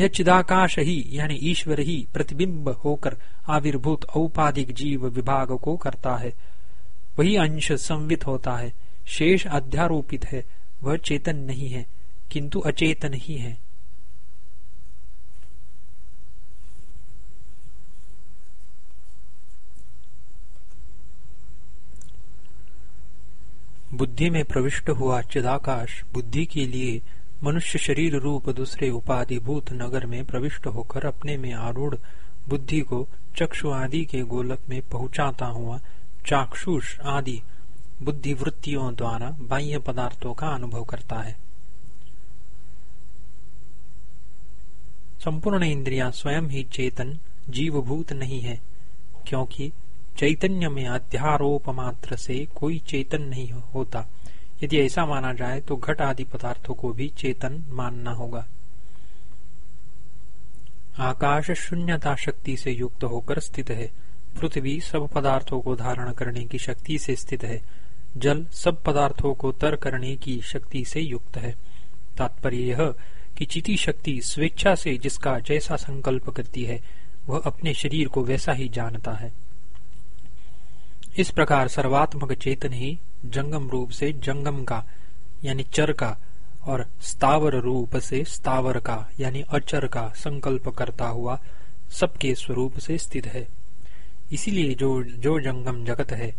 यह चिदाकाश ही यानी ईश्वर ही प्रतिबिंब होकर आविर्भूत औपाधिक जीव विभाग को करता है। वही अंश संवित होता है। शेष अध्यारोपित है। वह चेतन नहीं है किंतु अचेतन ही है। बुद्धि में प्रविष्ट हुआ चिदाकाश बुद्धि के लिए मनुष्य शरीर रूप दूसरे उपाधिभूत नगर में प्रविष्ट होकर अपने में आरूढ़ बुद्धि को चक्षु आदि के गोलक में पहुंचाता हुआ चाक्षुष आदि बुद्धि वृत्तियों द्वारा बाह्य पदार्थों का अनुभव करता है। संपूर्ण इंद्रियाँ स्वयं ही चेतन, जीवभूत नहीं है, क्योंकि चैतन्य में अध्यारोप मात्र से कोई चेतन नहीं होता। यदि ऐसा माना जाए तो घट आदि पदार्थों को भी चेतन मानना होगा। आकाश शून्यता शक्ति से युक्त होकर स्थित है। पृथ्वी सब पदार्थों को धारण करने की शक्ति से स्थित है। जल सब पदार्थों को तर करने की शक्ति से युक्त है। तात्पर्य यह कि चिति शक्ति स्वेच्छा से जिसका जैसा संकल्प करती है, वह अपने शरीर को वैसा ही जानता है। इस प्रकार सर्वात्मक चेतन ही जंगम रूप से जंगम का, यानी चर का, और स्थावर रूप से स्थावर का, यानी अचर का संकल्प करता हुआ सबके स्वरूप से स्थित है। इसीलिए जो जो जंगम जगत है,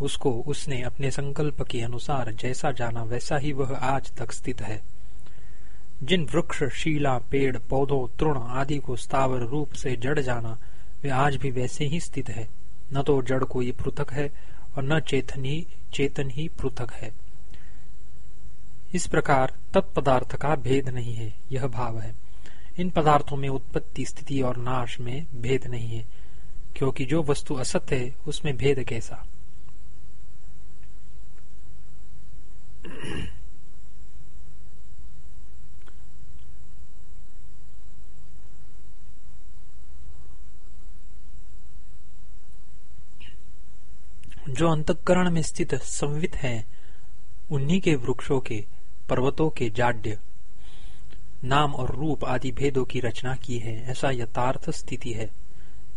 उसको उसने अपने संकल्प के अनुसार जैसा जाना वैसा ही वह आज तक स्थित है। जिन वृक्ष, शीला, पेड़, पौधों, तृण आदि को स्थावर रूप से जड़ जाना, वे आज भी वैसे ही स्थित है। न तो जड़ कोई पृथक है और न चेतन ही चेतन ही पृथक है। इस प्रकार तत्पदार्थ का भेद नहीं है, यह भाव है। इन पदार्थों में उत्पत्ति, स्थिति और नाश में भेद नहीं है, क्योंकि जो वस्तु असत्य है, उसमें भेद कैसा? जो अंतकरण में स्थित संवित है, उन्हीं के वृक्षों के, पर्वतों के जाड्य, नाम और रूप आदि भेदों की रचना की है, ऐसा यथार्थ स्थिति है।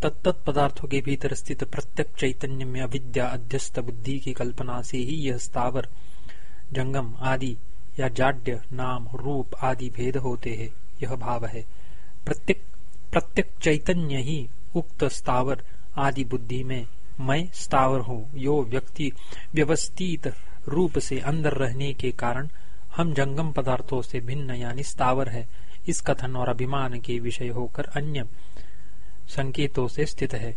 तत्त पदार्थों के भीतर स्थित प्रत्यक्ष चैतन्य में अविद्या, अध्यस्त बुद्धि की कल्पना से ही यह स्थावर, जंगम आदि या जाड्य, नाम, रूप आदि भेद होते हैं, यह भाव है। प्रत्येक प्रत्येक चैतन्य ही उक्त स्थावर आदि बुद्धि में मैं स्थावर हूँ। यो व्यक्ति व्यवस्थित रूप से अंदर रहने के कारण हम जंगम पदार्थों से भिन्न यानी स्थावर है। इस कथन और अभिमान के विषय होकर अन्य संकेतों से स्थित है।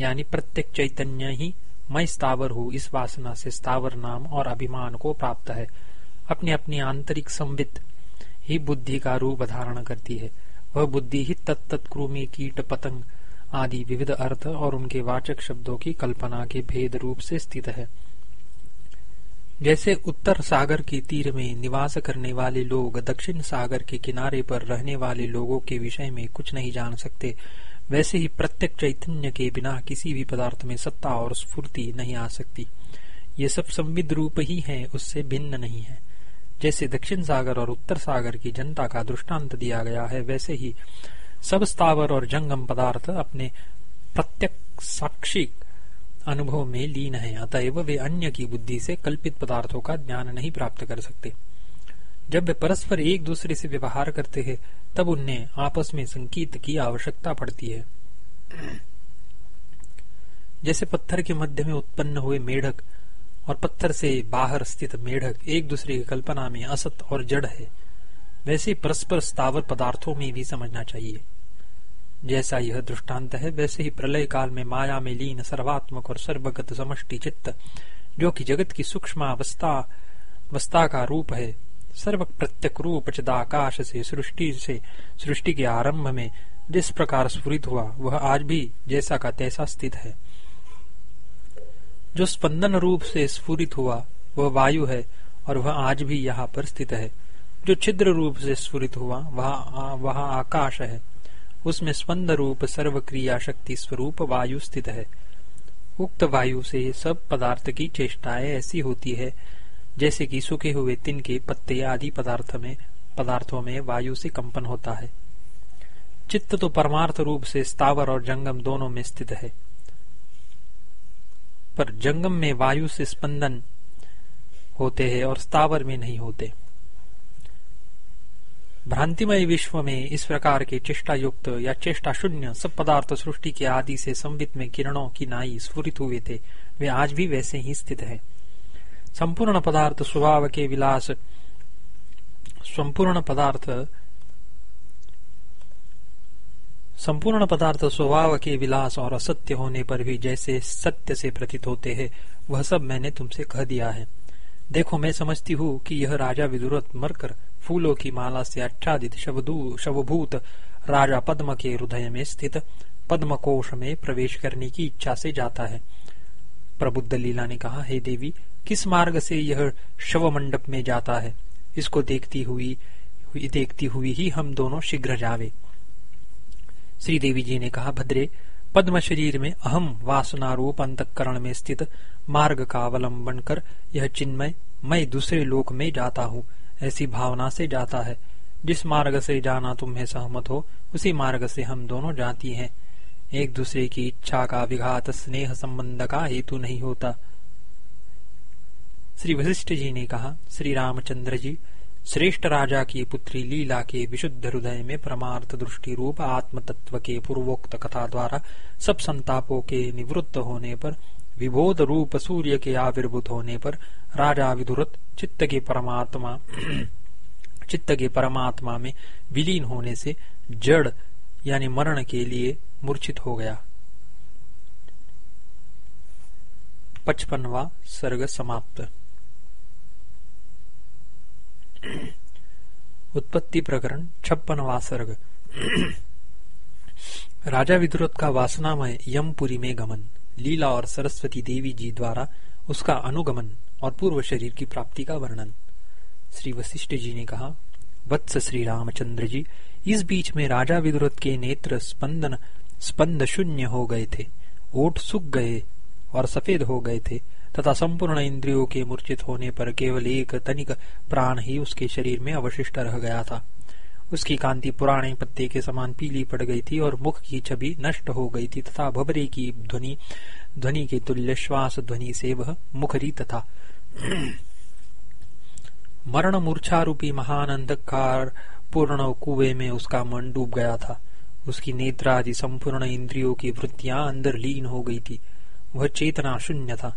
यानी प्रत्येक चैतन्य ही मैं स्थावर हूँ। इस वासना से स्थावर नाम और अभिमान को प्राप्त है। अपने अपनी आंतरिक संवित ही बुद्धि का रूप धारण करती है। वह बुद्धि ही तत्त कृमि कीट पतंग आदि विविध अर्थ और उनके वाचक शब्दों की कल्पना के भेद रूप से स्थित है। जैसे उत्तर सागर के तीर में निवास करने वाले लोग दक्षिण सागर के किनारे पर रहने वाले लोगों के विषय में कुछ नहीं जान सकते, वैसे ही प्रत्यक्ष चैतन्य के बिना किसी भी पदार्थ में सत्ता और स्फूर्ति नहीं आ सकती। ये सब संविद रूप ही है, उससे भिन्न नहीं है। जैसे दक्षिण सागर और उत्तर सागर की जनता का दृष्टांत दिया गया है, वैसे ही सब स्थावर और जंगम पदार्थ अपने प्रत्यक्ष साक्षी अनुभव में लीन है। अतएव वे अन्य की बुद्धि से कल्पित पदार्थों का ज्ञान नहीं प्राप्त कर सकते। जब वे परस्पर एक दूसरे से व्यवहार करते हैं, तब उन्हें आपस में संकेत की आवश्यकता पड़ती है। जैसे पत्थर के मध्य में उत्पन्न हुए मेढक और पत्थर से बाहर स्थित मेढक एक दूसरे की कल्पना में असत और जड़ है, वैसे परस्पर स्थावर पदार्थों में भी समझना चाहिए। जैसा यह दृष्टांत है, वैसे ही प्रलय काल में माया में लीन सर्वात्मक और सर्वगत समष्टि चित्त, जो कि जगत की सूक्ष्म अवस्था का रूप है सर्व प्रत्यक रूप चिदाकाश से, सृष्टि से, सृष्टि के आरंभ में जिस प्रकार स्फुरित हुआ, वह आज भी जैसा का तैसा स्थित है। जो स्पंदन रूप से स्फुरित हुआ, वह वायु है, और वह आज भी यहाँ पर स्थित है। जो छिद्र रूप से स्फुरित हुआ, वह वह आकाश है। उसमें स्पंद रूप सर्व क्रिया शक्ति स्वरूप वायु स्थित है। उक्त वायु से सब पदार्थ की चेष्टाएँ ऐसी होती है, जैसे कि सूखे हुए तिन के पत्ते आदि पदार्थ में पदार्थों में वायु से कंपन होता है। चित्त तो परमार्थ रूप से स्थावर और जंगम दोनों में स्थित है। पर जंगम में वायु से स्पंदन होते हैं और स्थावर में नहीं होते। भ्रांतिमय विश्व में इस प्रकार के चेष्टा युक्त या चेष्टा शून्य सब पदार्थ सृष्टि के आदि से संवित में किरणों की नाई स्फुरित हुए थे। वे आज भी वैसे ही स्थित है। संपूर्ण पदार्थ स्वभाव के विलास, संपूर्ण पदार्थ संपूर्ण पदार्थ स्वभाव के विलास और असत्य होने पर भी जैसे सत्य से प्रतीत होते हैं, वह सब मैंने तुमसे कह दिया है। देखो, मैं समझती हूँ कि यह राजा विदुरत मरकर फूलों की माला से आच्छादित शवभूत राजा पद्म के हृदय में स्थित पद्म कोश में प्रवेश करने की इच्छा से जाता है। प्रबुद्ध लीला ने कहा, हे देवी, किस मार्ग से यह शव मंडप में जाता है? इसको देखती हुई देखती हुई ही हम दोनों शीघ्र जावे। श्री देवी जी ने कहा, भद्रे, पद्म शरीर में अहम वासना रूप अंतकरण में स्थित मार्ग का अवलंबन कर यह चिन्मय, मैं दूसरे लोक में जाता हूँ। ऐसी भावना से जाता है। जिस मार्ग से जाना तुम्हें सहमत हो, उसी मार्ग से हम दोनों जाती हैं। एक दूसरे की इच्छा का विघात स्नेह संबंध का हेतु नहीं होता। श्री वशिष्ठ जी ने कहा, श्री रामचंद्र जी, श्रेष्ठ राजा की पुत्री लीला के विशुद्ध हृदय में परमार्थ दृष्टि रूप आत्म तत्व के पूर्वोक्त कथा द्वारा सब संतापों के निवृत्त होने पर, विबोध रूप सूर्य के आविर्भूत होने पर राजा विदुरत चित्त के परमात्मा चित्त के परमात्मा में विलीन होने से जड़, यानी मरण के लिए मूर्छित हो गया। पचपनवा सर्ग समाप्त। उत्पत्ति प्रकरण छप्पनवा सर्ग। राजा विद्रोत का वासनामय यमपुरी में गमन। लीला और सरस्वती देवी जी द्वारा उसका अनुगमन। और पूर्व शरीर की प्राप्ति का वर्णन। श्री वशिष्ठ जी ने कहा, वत्स श्री रामचंद्र जी, इस बीच में राजा विद्रोत के नेत्र स्पंदन, स्पंद शून्य हो गए थे, ओठ सूख गए और सफ़ेद हो गए थे, तथा संपूर्ण इंद्रियों के मूर्छित होने पर केवल एक तनिक प्राण ही उसके शरीर में अवशिष्ट रह गया था। उसकी कांति पुराने पत्ते के समान पीली पड़ गई थी और मुख की छवि नष्ट हो गई थी तथा भबरे की ध्वनि ध्वनि के तुल्य श्वास ध्वनि से वह मुखरी तथा मरण मूर्छा रूपी महान अंधकार पूर्ण कुएँ में उसका मन डूब गया था। उसकी नेत्रादि संपूर्ण इंद्रियों की वृत्तियाँ अंदर लीन हो गई थी। वह चेतना शून्य था।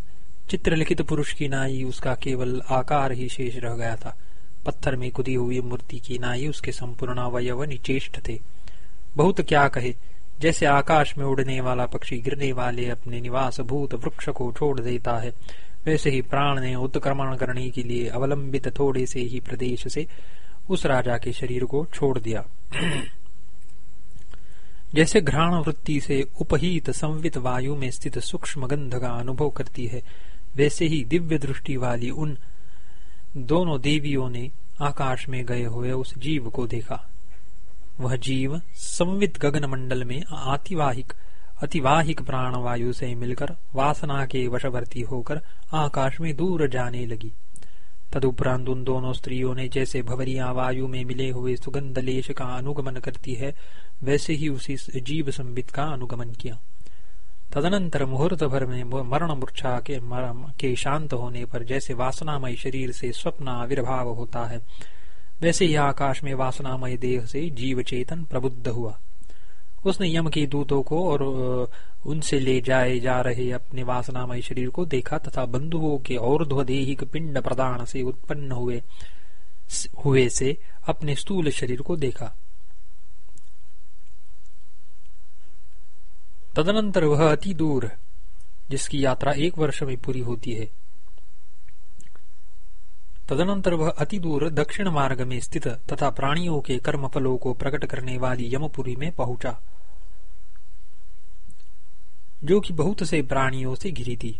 चित्रलिखित पुरुष की नाई उसका केवल आकार ही शेष रह गया था। पत्थर में कुदी हुई मूर्ति की नाई उसके संपूर्ण अवयव निचेष्ट थे। बहुत क्या कहे, जैसे आकाश में उड़ने वाला पक्षी गिरने वाले अपने निवास भूत वृक्ष को छोड़ देता है वैसे ही प्राण ने उत्क्रमण करने के लिए अवलंबित थोड़े से ही प्रदेश से उस राजा के शरीर को छोड़ दिया। जैसे घ्राण वृत्ति से उपहित संवित वायु में स्थित सूक्ष्म गंध का अनुभव करती है, वैसे ही दिव्य दृष्टि वाली उन दोनों देवियों ने आकाश में गए हुए उस जीव को देखा। वह जीव संवित गगन मंडल में आतिवाहिक अतिवाहिक प्राण वायु से मिलकर वासना के वशवर्ती होकर आकाश में दूर जाने लगी। तदुपरांत उन दोनों स्त्रियों ने जैसे भवरिया वायु में मिले हुए सुगंध लेश का अनुगमन करती है वैसे ही उसी जीव संबित का अनुगमन किया। तदनंतर मुहूर्त भर में मरण मूर्छा के, के शांत होने पर जैसे वासनामय शरीर से स्वप्न आविर्भाव होता है वैसे ही आकाश में वासनामय देह से जीव चेतन प्रबुद्ध हुआ। उसने यम के दूतों को और उनसे ले जाए जा रहे अपने वासनामय शरीर को देखा तथा बंधुओं के और ध्वदेहिक पिंड प्रदान से उत्पन्न हुए हुए से अपने स्थूल शरीर को देखा। तदनंतर वह अति दूर, जिसकी यात्रा एक वर्ष में पूरी होती है। तदनंतर वह अति दूर दक्षिण मार्ग में स्थित तथा प्राणियों के कर्म फलों को प्रकट करने वाली यमपुरी में पहुँचा। जो कि बहुत से प्राणियों से घिरी थी।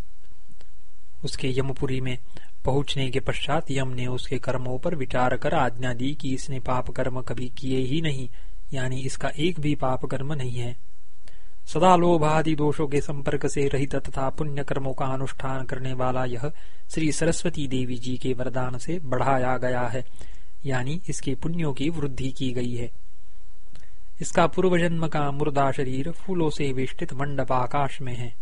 उसके यमपुरी में पहुँचने के पश्चात यम ने उसके कर्मों पर विचार कर आज्ञा दी कि इसने पाप कर्म कभी किए ही नहीं, यानी इसका एक भी पाप कर्म नहीं है। सदा लोभ आदि दोषों के संपर्क से रहित तथा पुण्य कर्मों का अनुष्ठान करने वाला यह श्री सरस्वती देवी जी के वरदान से बढ़ाया गया है, यानी इसके पुण्यों की वृद्धि की गई है। इसका पूर्व जन्म का मुर्दा शरीर, फूलों से वेष्टित मंडप आकाश में है।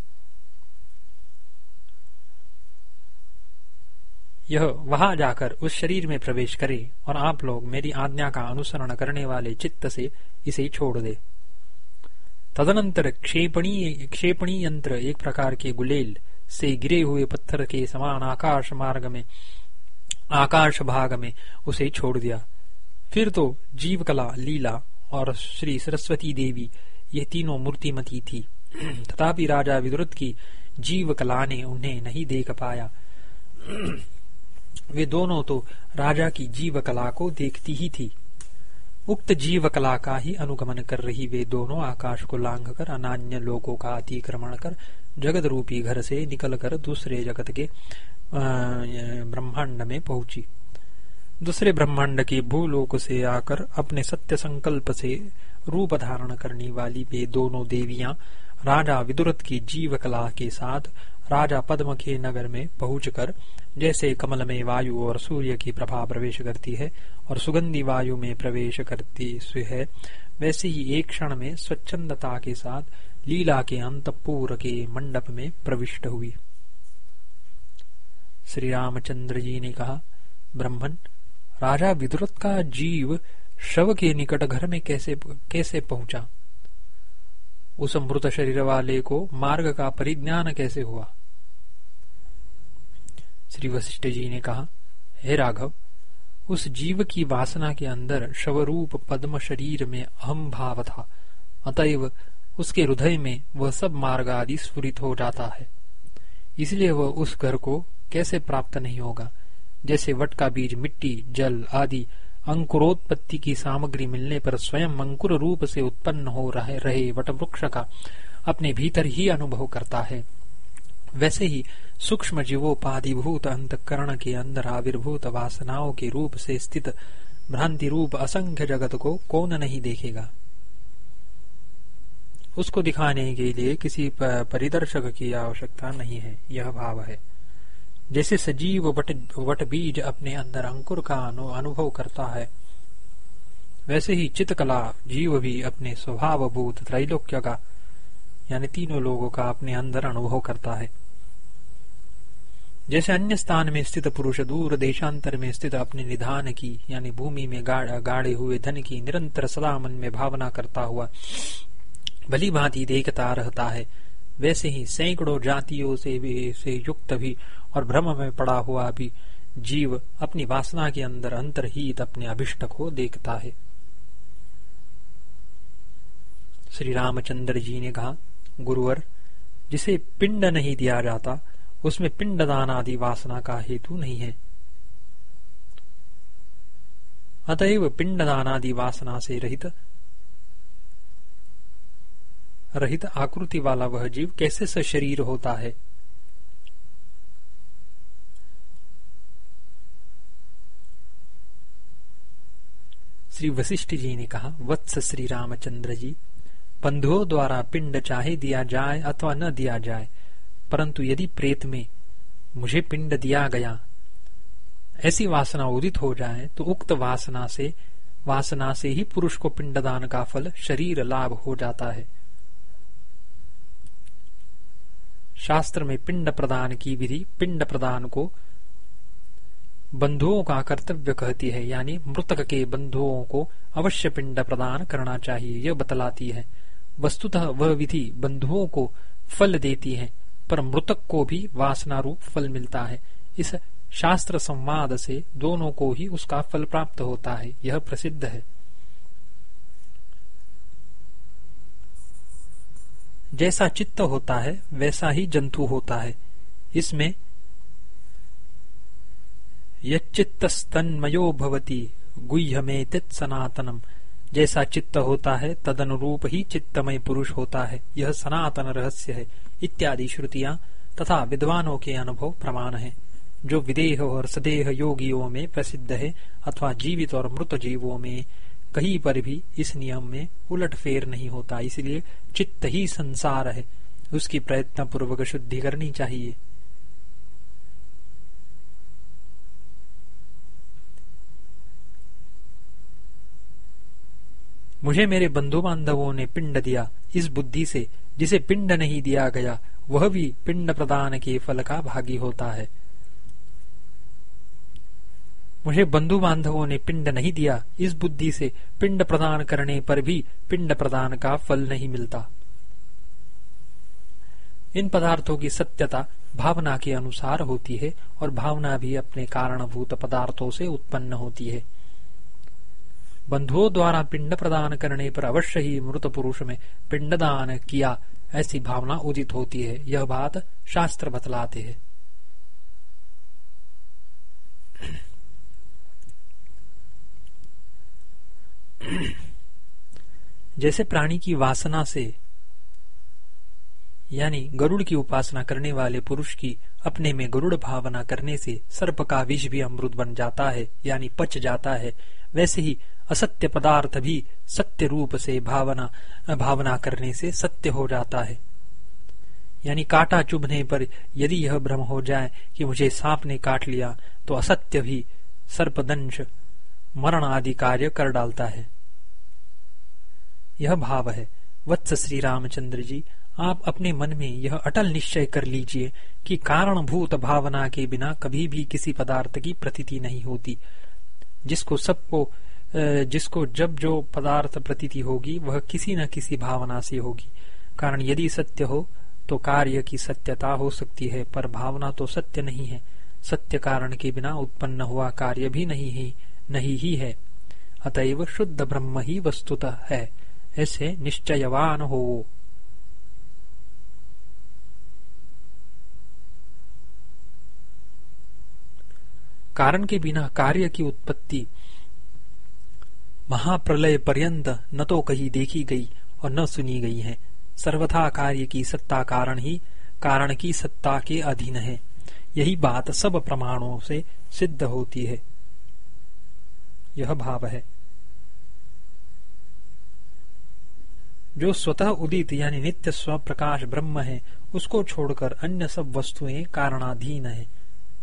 यह वहाँ जाकर उस शरीर में प्रवेश करे और आप लोग मेरी आज्ञा का अनुसरण करने वाले चित्त से इसे छोड़ दे। तदनंतर क्षेपणी क्षेपणी यंत्र एक प्रकार के गुलेल से गिरे हुए पत्थर के समान आकाश मार्ग में, आकाश भाग में उसे छोड़ दिया। फिर तो जीव कला लीला और श्री सरस्वती देवी, ये तीनों मूर्तिमती थी। तथापि राजा विद्रुत की जीव कला ने उन्हें नहीं देख पाया। वे दोनों तो राजा की जीव कला को देखती ही थी। उक्त जीव कला का ही अनुगमन कर रही वे दोनों आकाश को लांघ कर, अनान्य लोगों का अतिक्रमण कर जगत रूपी घर से निकलकर दूसरे जगत के ब्रह्मांड में पहुँची। दूसरे ब्रह्मांड के भूलोक से आकर अपने सत्य संकल्प से रूप धारण करने वाली वे दोनों देवियाँ राजा विदुरथ की जीव कला के साथ राजा पद्म के नगर में पहुंचकर, जैसे कमल में वायु और सूर्य की प्रभा प्रवेश करती है और सुगंधी वायु में प्रवेश करती है, वैसे ही एक क्षण में स्वच्छंदता के साथ लीला के अंतपुर के मंडप में प्रविष्ट हुई। श्री रामचंद्र जी ने कहा, ब्रह्मन राजा विदुरथ का जीव शव के निकट घर में कैसे कैसे पहुँचा? उस मृत शरीर वाले को मार्ग का परिज्ञान कैसे हुआ? श्री वशिष्ठ जी ने कहा, हे राघव, उस जीव की वासना के अंदर शवरूप पद्म शरीर में अहम भाव था। अतएव उसके हृदय में वह सब मार्ग आदि स्फुरित हो जाता है। इसलिए वह उस घर को कैसे प्राप्त नहीं होगा? जैसे वट का बीज मिट्टी जल आदि अंकुरोत्पत्ति की सामग्री मिलने पर स्वयं अंकुर रूप से उत्पन्न हो रहे, रहे वट वृक्ष का अपने भीतर ही अनुभव करता है। वैसे ही सूक्ष्म जीवोपाधिभूत अंतकरण के अंदर आविर्भूत वासनाओं के रूप से स्थित भ्रांति रूप असंख्य जगत को कौन नहीं देखेगा? उसको दिखाने के लिए किसी परिदर्शक की आवश्यकता नहीं है। यह भाव है। जैसे सजीव वट, वट बीज अपने अंदर अंकुर का अनुभव करता है। वैसे ही चितकला जीव भी अपने स्वभावभूत त्रैलोक्य का यानी तीनों लोगों का अपने अंदर अनुभव करता है। जैसे अन्य स्थान में स्थित पुरुष दूर देशांतर में स्थित अपने निधान की यानी भूमि में गाड़, गाड़े हुए धन की निरंतर सदा मन में भावना करता हुआ भली भांति देखता रहता है। वैसे ही सैकड़ों जातियों से भी, से युक्त भी और भ्रम में पड़ा हुआ भी जीव अपनी वासना के अंदर अंतरहित अपने अभिष्ट को देखता है। श्री रामचंद्र जी ने कहा, गुरुवर, जिसे पिंड नहीं दिया जाता, उसमें पिंडदान आदि वासना का हेतु नहीं है। अतएव पिंडदान आदि वासना से रहित रहित आकृति वाला वह जीव कैसे सशरीर होता है? श्री वशिष्ठ जी ने कहा, वत्स श्री रामचंद्र जी, बंधुओं द्वारा पिंड चाहे दिया जाए अथवा न दिया जाए, परंतु यदि प्रेत में मुझे पिंड दिया गया, ऐसी वासना उदित हो जाए तो उक्त वासना से वासना से ही पुरुष को पिंडदान का फल, शरीर लाभ हो जाता है। शास्त्र में पिंड प्रदान की विधि, पिंड प्रदान को बंधुओं का कर्तव्य कहती है, यानी मृतक के बंधुओं को अवश्य पिंड प्रदान करना चाहिए। यह बतलाती है। वस्तुतः वह विधि बंधुओं को फल देती है, पर मृतक को भी वासना रूप फल मिलता है। इस शास्त्र संवाद से दोनों को ही उसका फल प्राप्त होता है। यह प्रसिद्ध है। जैसा चित्त होता है, वैसा ही जंतु होता है। इसमें यचित्तस्तन्मयो भवती गुह्य में सनातनम। जैसा चित्त होता है तद अनुरूप ही चित्तमय पुरुष होता है। यह सनातन रहस्य है। इत्यादि श्रुतियाँ तथा विद्वानों के अनुभव प्रमाण है। जो विदेह और सदेह योगियों में प्रसिद्ध है, अथवा जीवित और मृत जीवों में कहीं पर भी इस नियम में उलट फेर नहीं होता। इसलिए चित्त ही संसार है। उसकी प्रयत्न पूर्वक शुद्धि करनी चाहिए। मुझे मेरे बंधु बांधवों ने पिंड दिया। इस बुद्धि से जिसे पिंड नहीं दिया गया, वह भी पिंड प्रदान के फल का भागी होता है। मुझे बंधु बांधवों ने पिंड नहीं दिया। इस बुद्धि से पिंड प्रदान करने पर भी पिंड प्रदान का फल नहीं मिलता। इन पदार्थों की सत्यता भावना के अनुसार होती है और भावना भी अपने कारणभूत पदार्थों से उत्पन्न होती है। बंधुओं द्वारा पिंड प्रदान करने पर अवश्य ही मृत पुरुष में पिंडदान किया ऐसी भावना उदित होती है। यह बात शास्त्र बतलाते हैं। जैसे प्राणी की वासना से, यानी गरुड़ की उपासना करने वाले पुरुष की अपने में गरुड़ भावना करने से सर्प का विष भी अमृत बन जाता है, यानी पच जाता है। वैसे ही असत्य पदार्थ भी सत्य रूप से भावना भावना करने से सत्य हो जाता है। यानी काटा चुभने पर यदि यह भ्रम हो जाए कि मुझे सांप ने काट लिया तो असत्य भी सर्पदंश, मरण आदि कार्य कर डालता है। यह भाव है। वत्स श्री रामचंद्र जी, आप अपने मन में यह अटल निश्चय कर लीजिए कि कारणभूत भावना के बिना कभी भी किसी पदार्थ की प्रतीति नहीं होती। जिसको सबको जिसको जब जो पदार्थ प्रतीति होगी, वह किसी न किसी भावना से होगी। कारण यदि सत्य हो तो कार्य की सत्यता हो सकती है, पर भावना तो सत्य नहीं है। सत्य कारण के बिना उत्पन्न हुआ कार्य भी नहीं ही नहीं ही है। अतएव शुद्ध ब्रह्म ही वस्तुतः है। ऐसे निश्चयवान हो। कारण के बिना कार्य की उत्पत्ति महाप्रलय पर्यंत न तो कहीं देखी गई और न सुनी गई है। सर्वथा कार्य की सत्ता कारण ही कारण की सत्ता के अधीन है। यही बात सब प्रमाणों से सिद्ध होती है। यह भाव है। जो स्वतः उदित यानी नित्य स्व प्रकाश ब्रह्म है, उसको छोड़कर अन्य सब वस्तुएँ कारणाधीन है।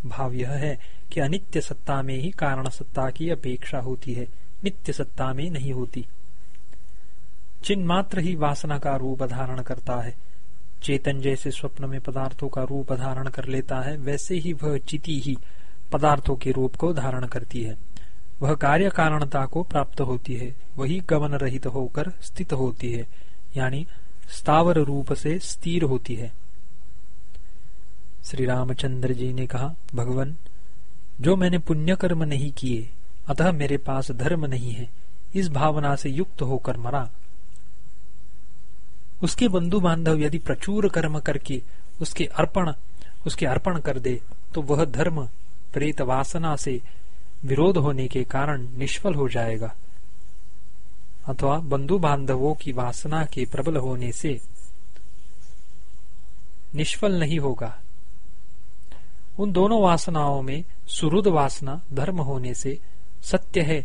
भाव यह है कि अनित्य सत्ता में ही कारण सत्ता की अपेक्षा होती है, नित्य सत्ता में नहीं होती। चिन्ह मात्र ही वासना का रूप धारण करता है। चेतन जैसे स्वप्न में पदार्थों का रूप धारण कर लेता है, वैसे ही वह चिति ही पदार्थों के रूप को धारण करती है। वह कार्य कारणता को प्राप्त होती है। वही गमन रहित होकर स्थित होती है, यानी स्थावर रूप से स्थिर होती है। श्री रामचंद्र जी ने कहा, भगवान, जो मैंने पुण्य कर्म नहीं किए, अतः मेरे पास धर्म नहीं है, इस भावना से युक्त होकर मरा। उसके बंधु बांधव यदि प्रचुर कर्म करके उसके अर्पण उसके अर्पण कर दे तो वह धर्म, प्रेत वासना से विरोध होने के कारण निष्फल हो जाएगा। अथवा बंधु बांधवों की वासना के प्रबल होने से निष्फल नहीं होगा। उन दोनों वासनाओं में सुरुद वासना धर्म होने से सत्य है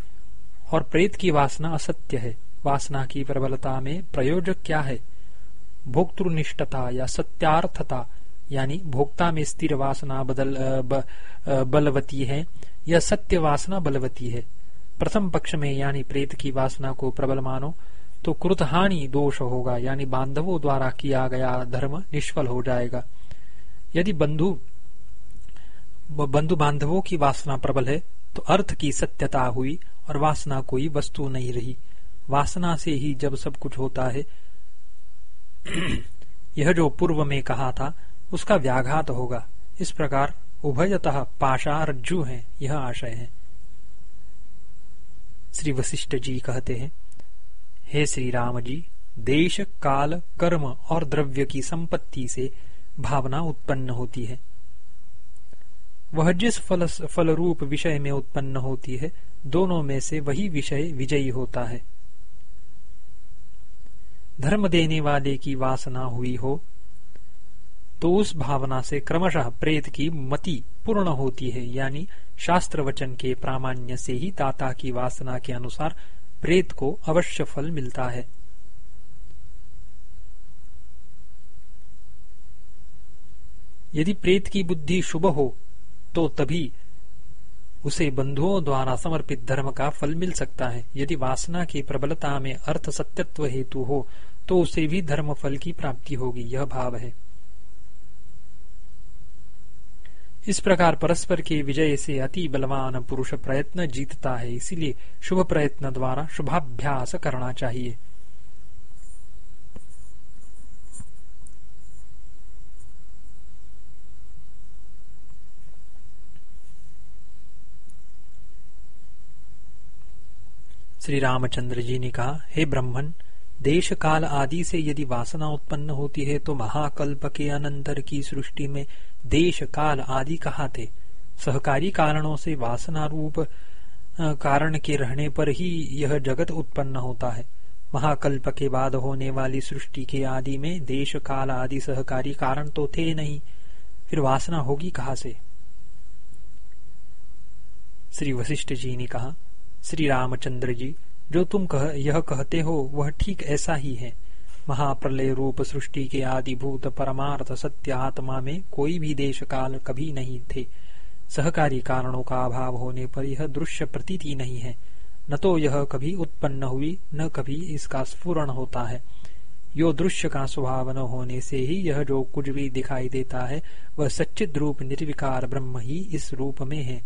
और प्रेत की वासना असत्य है। वासना की प्रबलता में प्रयोजक क्या है? भोक्तृनिष्ठता या सत्यार्थता यानी भोक्ता में स्थिर वासना बदल ब, बलवती है या सत्य वासना बलवती है? प्रथम पक्ष में यानी प्रेत की वासना को प्रबल मानो तो कृतहानि दोष होगा, यानी बांधवों द्वारा किया गया धर्म निष्फल हो जाएगा। यदि बंधु बंधु बांधवों की वासना प्रबल है तो अर्थ की सत्यता हुई और वासना कोई वस्तु नहीं रही। वासना से ही जब सब कुछ होता है, यह जो पूर्व में कहा था, उसका व्याघात होगा। इस प्रकार उभयतः पाशा रज्जु है, यह आशय है। श्री वशिष्ठ जी कहते हैं, हे श्री राम जी, देश, काल, कर्म और द्रव्य की संपत्ति से भावना उत्पन्न होती है। वह जिस फल फल रूप विषय में उत्पन्न होती है, दोनों में से वही विषय विजयी होता है। धर्म देने वाले की वासना हुई हो तो उस भावना से क्रमशः प्रेत की मति पूर्ण होती है, यानी शास्त्र वचन के प्रामाण्य से ही दाता की वासना के अनुसार प्रेत को अवश्य फल मिलता है। यदि प्रेत की बुद्धि शुभ हो तो तभी उसे बंधुओं द्वारा समर्पित धर्म का फल मिल सकता है। यदि वासना की प्रबलता में अर्थ सत्यत्व हेतु हो तो उसे भी धर्म फल की प्राप्ति होगी, यह भाव है। इस प्रकार परस्पर के विजय से अति बलवान पुरुष प्रयत्न जीतता है, इसीलिए शुभ प्रयत्न द्वारा शुभाभ्यास करना चाहिए। श्री रामचंद्र जी ने कहा, हे ब्रह्मन देश काल आदि से यदि वासना उत्पन्न होती है तो महाकल्प के अनंतर की सृष्टि में देश काल आदि कहा थे सहकारी कारणों से वासना रूप कारण के रहने पर ही यह जगत उत्पन्न होता है। महाकल्प के बाद होने वाली सृष्टि के आदि में देश काल आदि सहकारी कारण तो थे नहीं। फिर वासना होगी कहा से? श्री वशिष्ठ जी ने कहा, श्री रामचंद्र जी, जो तुम कह, यह कहते हो, वह ठीक ऐसा ही है। महाप्रलय रूप सृष्टि के आदिभूत परमार्थ सत्य आत्मा में कोई भी देश काल कभी नहीं थे। सहकारी कारणों का अभाव होने पर यह दृश्य प्रतीति नहीं है। न तो यह कभी उत्पन्न हुई, न कभी इसका स्फुरण होता है। यो दृश्य का स्वभाव न होने से ही यह जो कुछ भी दिखाई देता है, वह सच्चित रूप निर्विकार ब्रह्म ही इस रूप में है।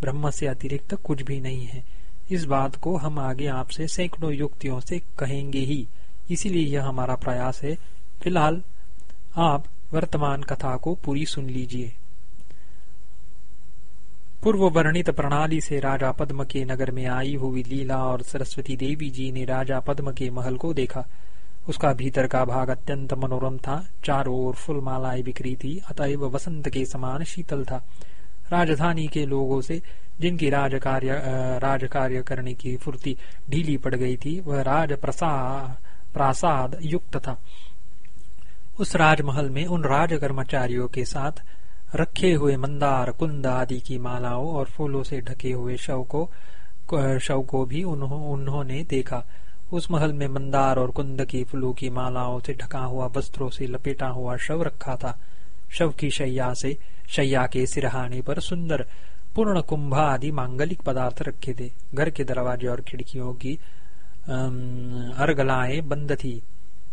ब्रह्म से अतिरिक्त कुछ भी नहीं है। इस बात को हम आगे आपसे सैकड़ों युक्तियों से कहेंगे ही। इसीलिए यह हमारा प्रयास है। फ़िलहाल आप वर्तमान कथा को पूरी सुन लीजिए। पूर्व वर्णित प्रणाली से राजा पद्म के नगर में आई हुई लीला और सरस्वती देवी जी ने राजा पद्म के महल को देखा। उसका भीतर का भाग अत्यंत मनोरम था। चारों ओर फुल मालाएँ बिखरी थी। अतएव वसंत के समान शीतल था। राजधानी के लोगों से जिनकी राज कार्य राज कार्य करने की फुर्ती ढीली पड़ गई थी, वह राज प्रासाद युक्त था। उस राजमहल में उन राज कर्मचारियों के साथ रखे हुए मंदार, कुंद आदि की मालाओं और फूलों से ढके हुए शव को शव को भी उन्होंने देखा। उस महल में मंदार और कुंद की फूलों की मालाओं से ढका हुआ, वस्त्रों से लपेटा हुआ शव रखा था। शव की शैया से, शैया के सिरहाने पर सुंदर पूर्ण कुंभ आदि मांगलिक पदार्थ रखे थे। घर के दरवाजे और खिड़कियों की अर्गलाएँ बंद थी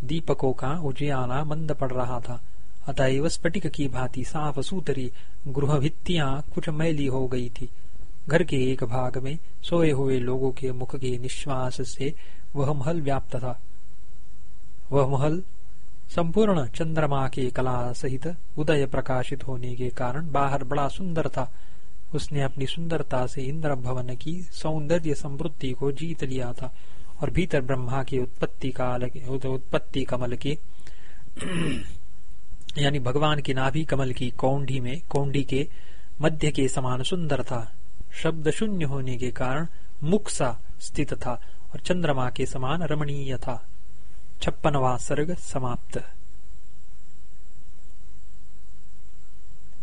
दीपकों का उजियाला मंद पड़ रहा था अतएव स्फटिक की भांति साफ़ सूतरी गृह भित्तियाँ कुछ मैली हो गई थी घर के एक भाग में सोए हुए लोगों के मुख के निश्वास से वह महल व्याप्त था वह महल संपूर्ण चंद्रमा के कला सहित उदय प्रकाशित होने के कारण बाहर बड़ा सुंदर था उसने अपनी सुंदरता से इंद्र भवन की सौंदर्य समृद्धि को जीत लिया था और भीतर ब्रह्मा की उत्पत्ति काल उत्पत्ति कमल की, यानी भगवान की नाभि कमल की कौंडी में, कौंडी के मध्य के समान सुंदर था। शब्द शून्य होने के कारण मुख सा स्थित था और चंद्रमा के समान रमणीय था। छप्पनवा सर्ग समाप्त।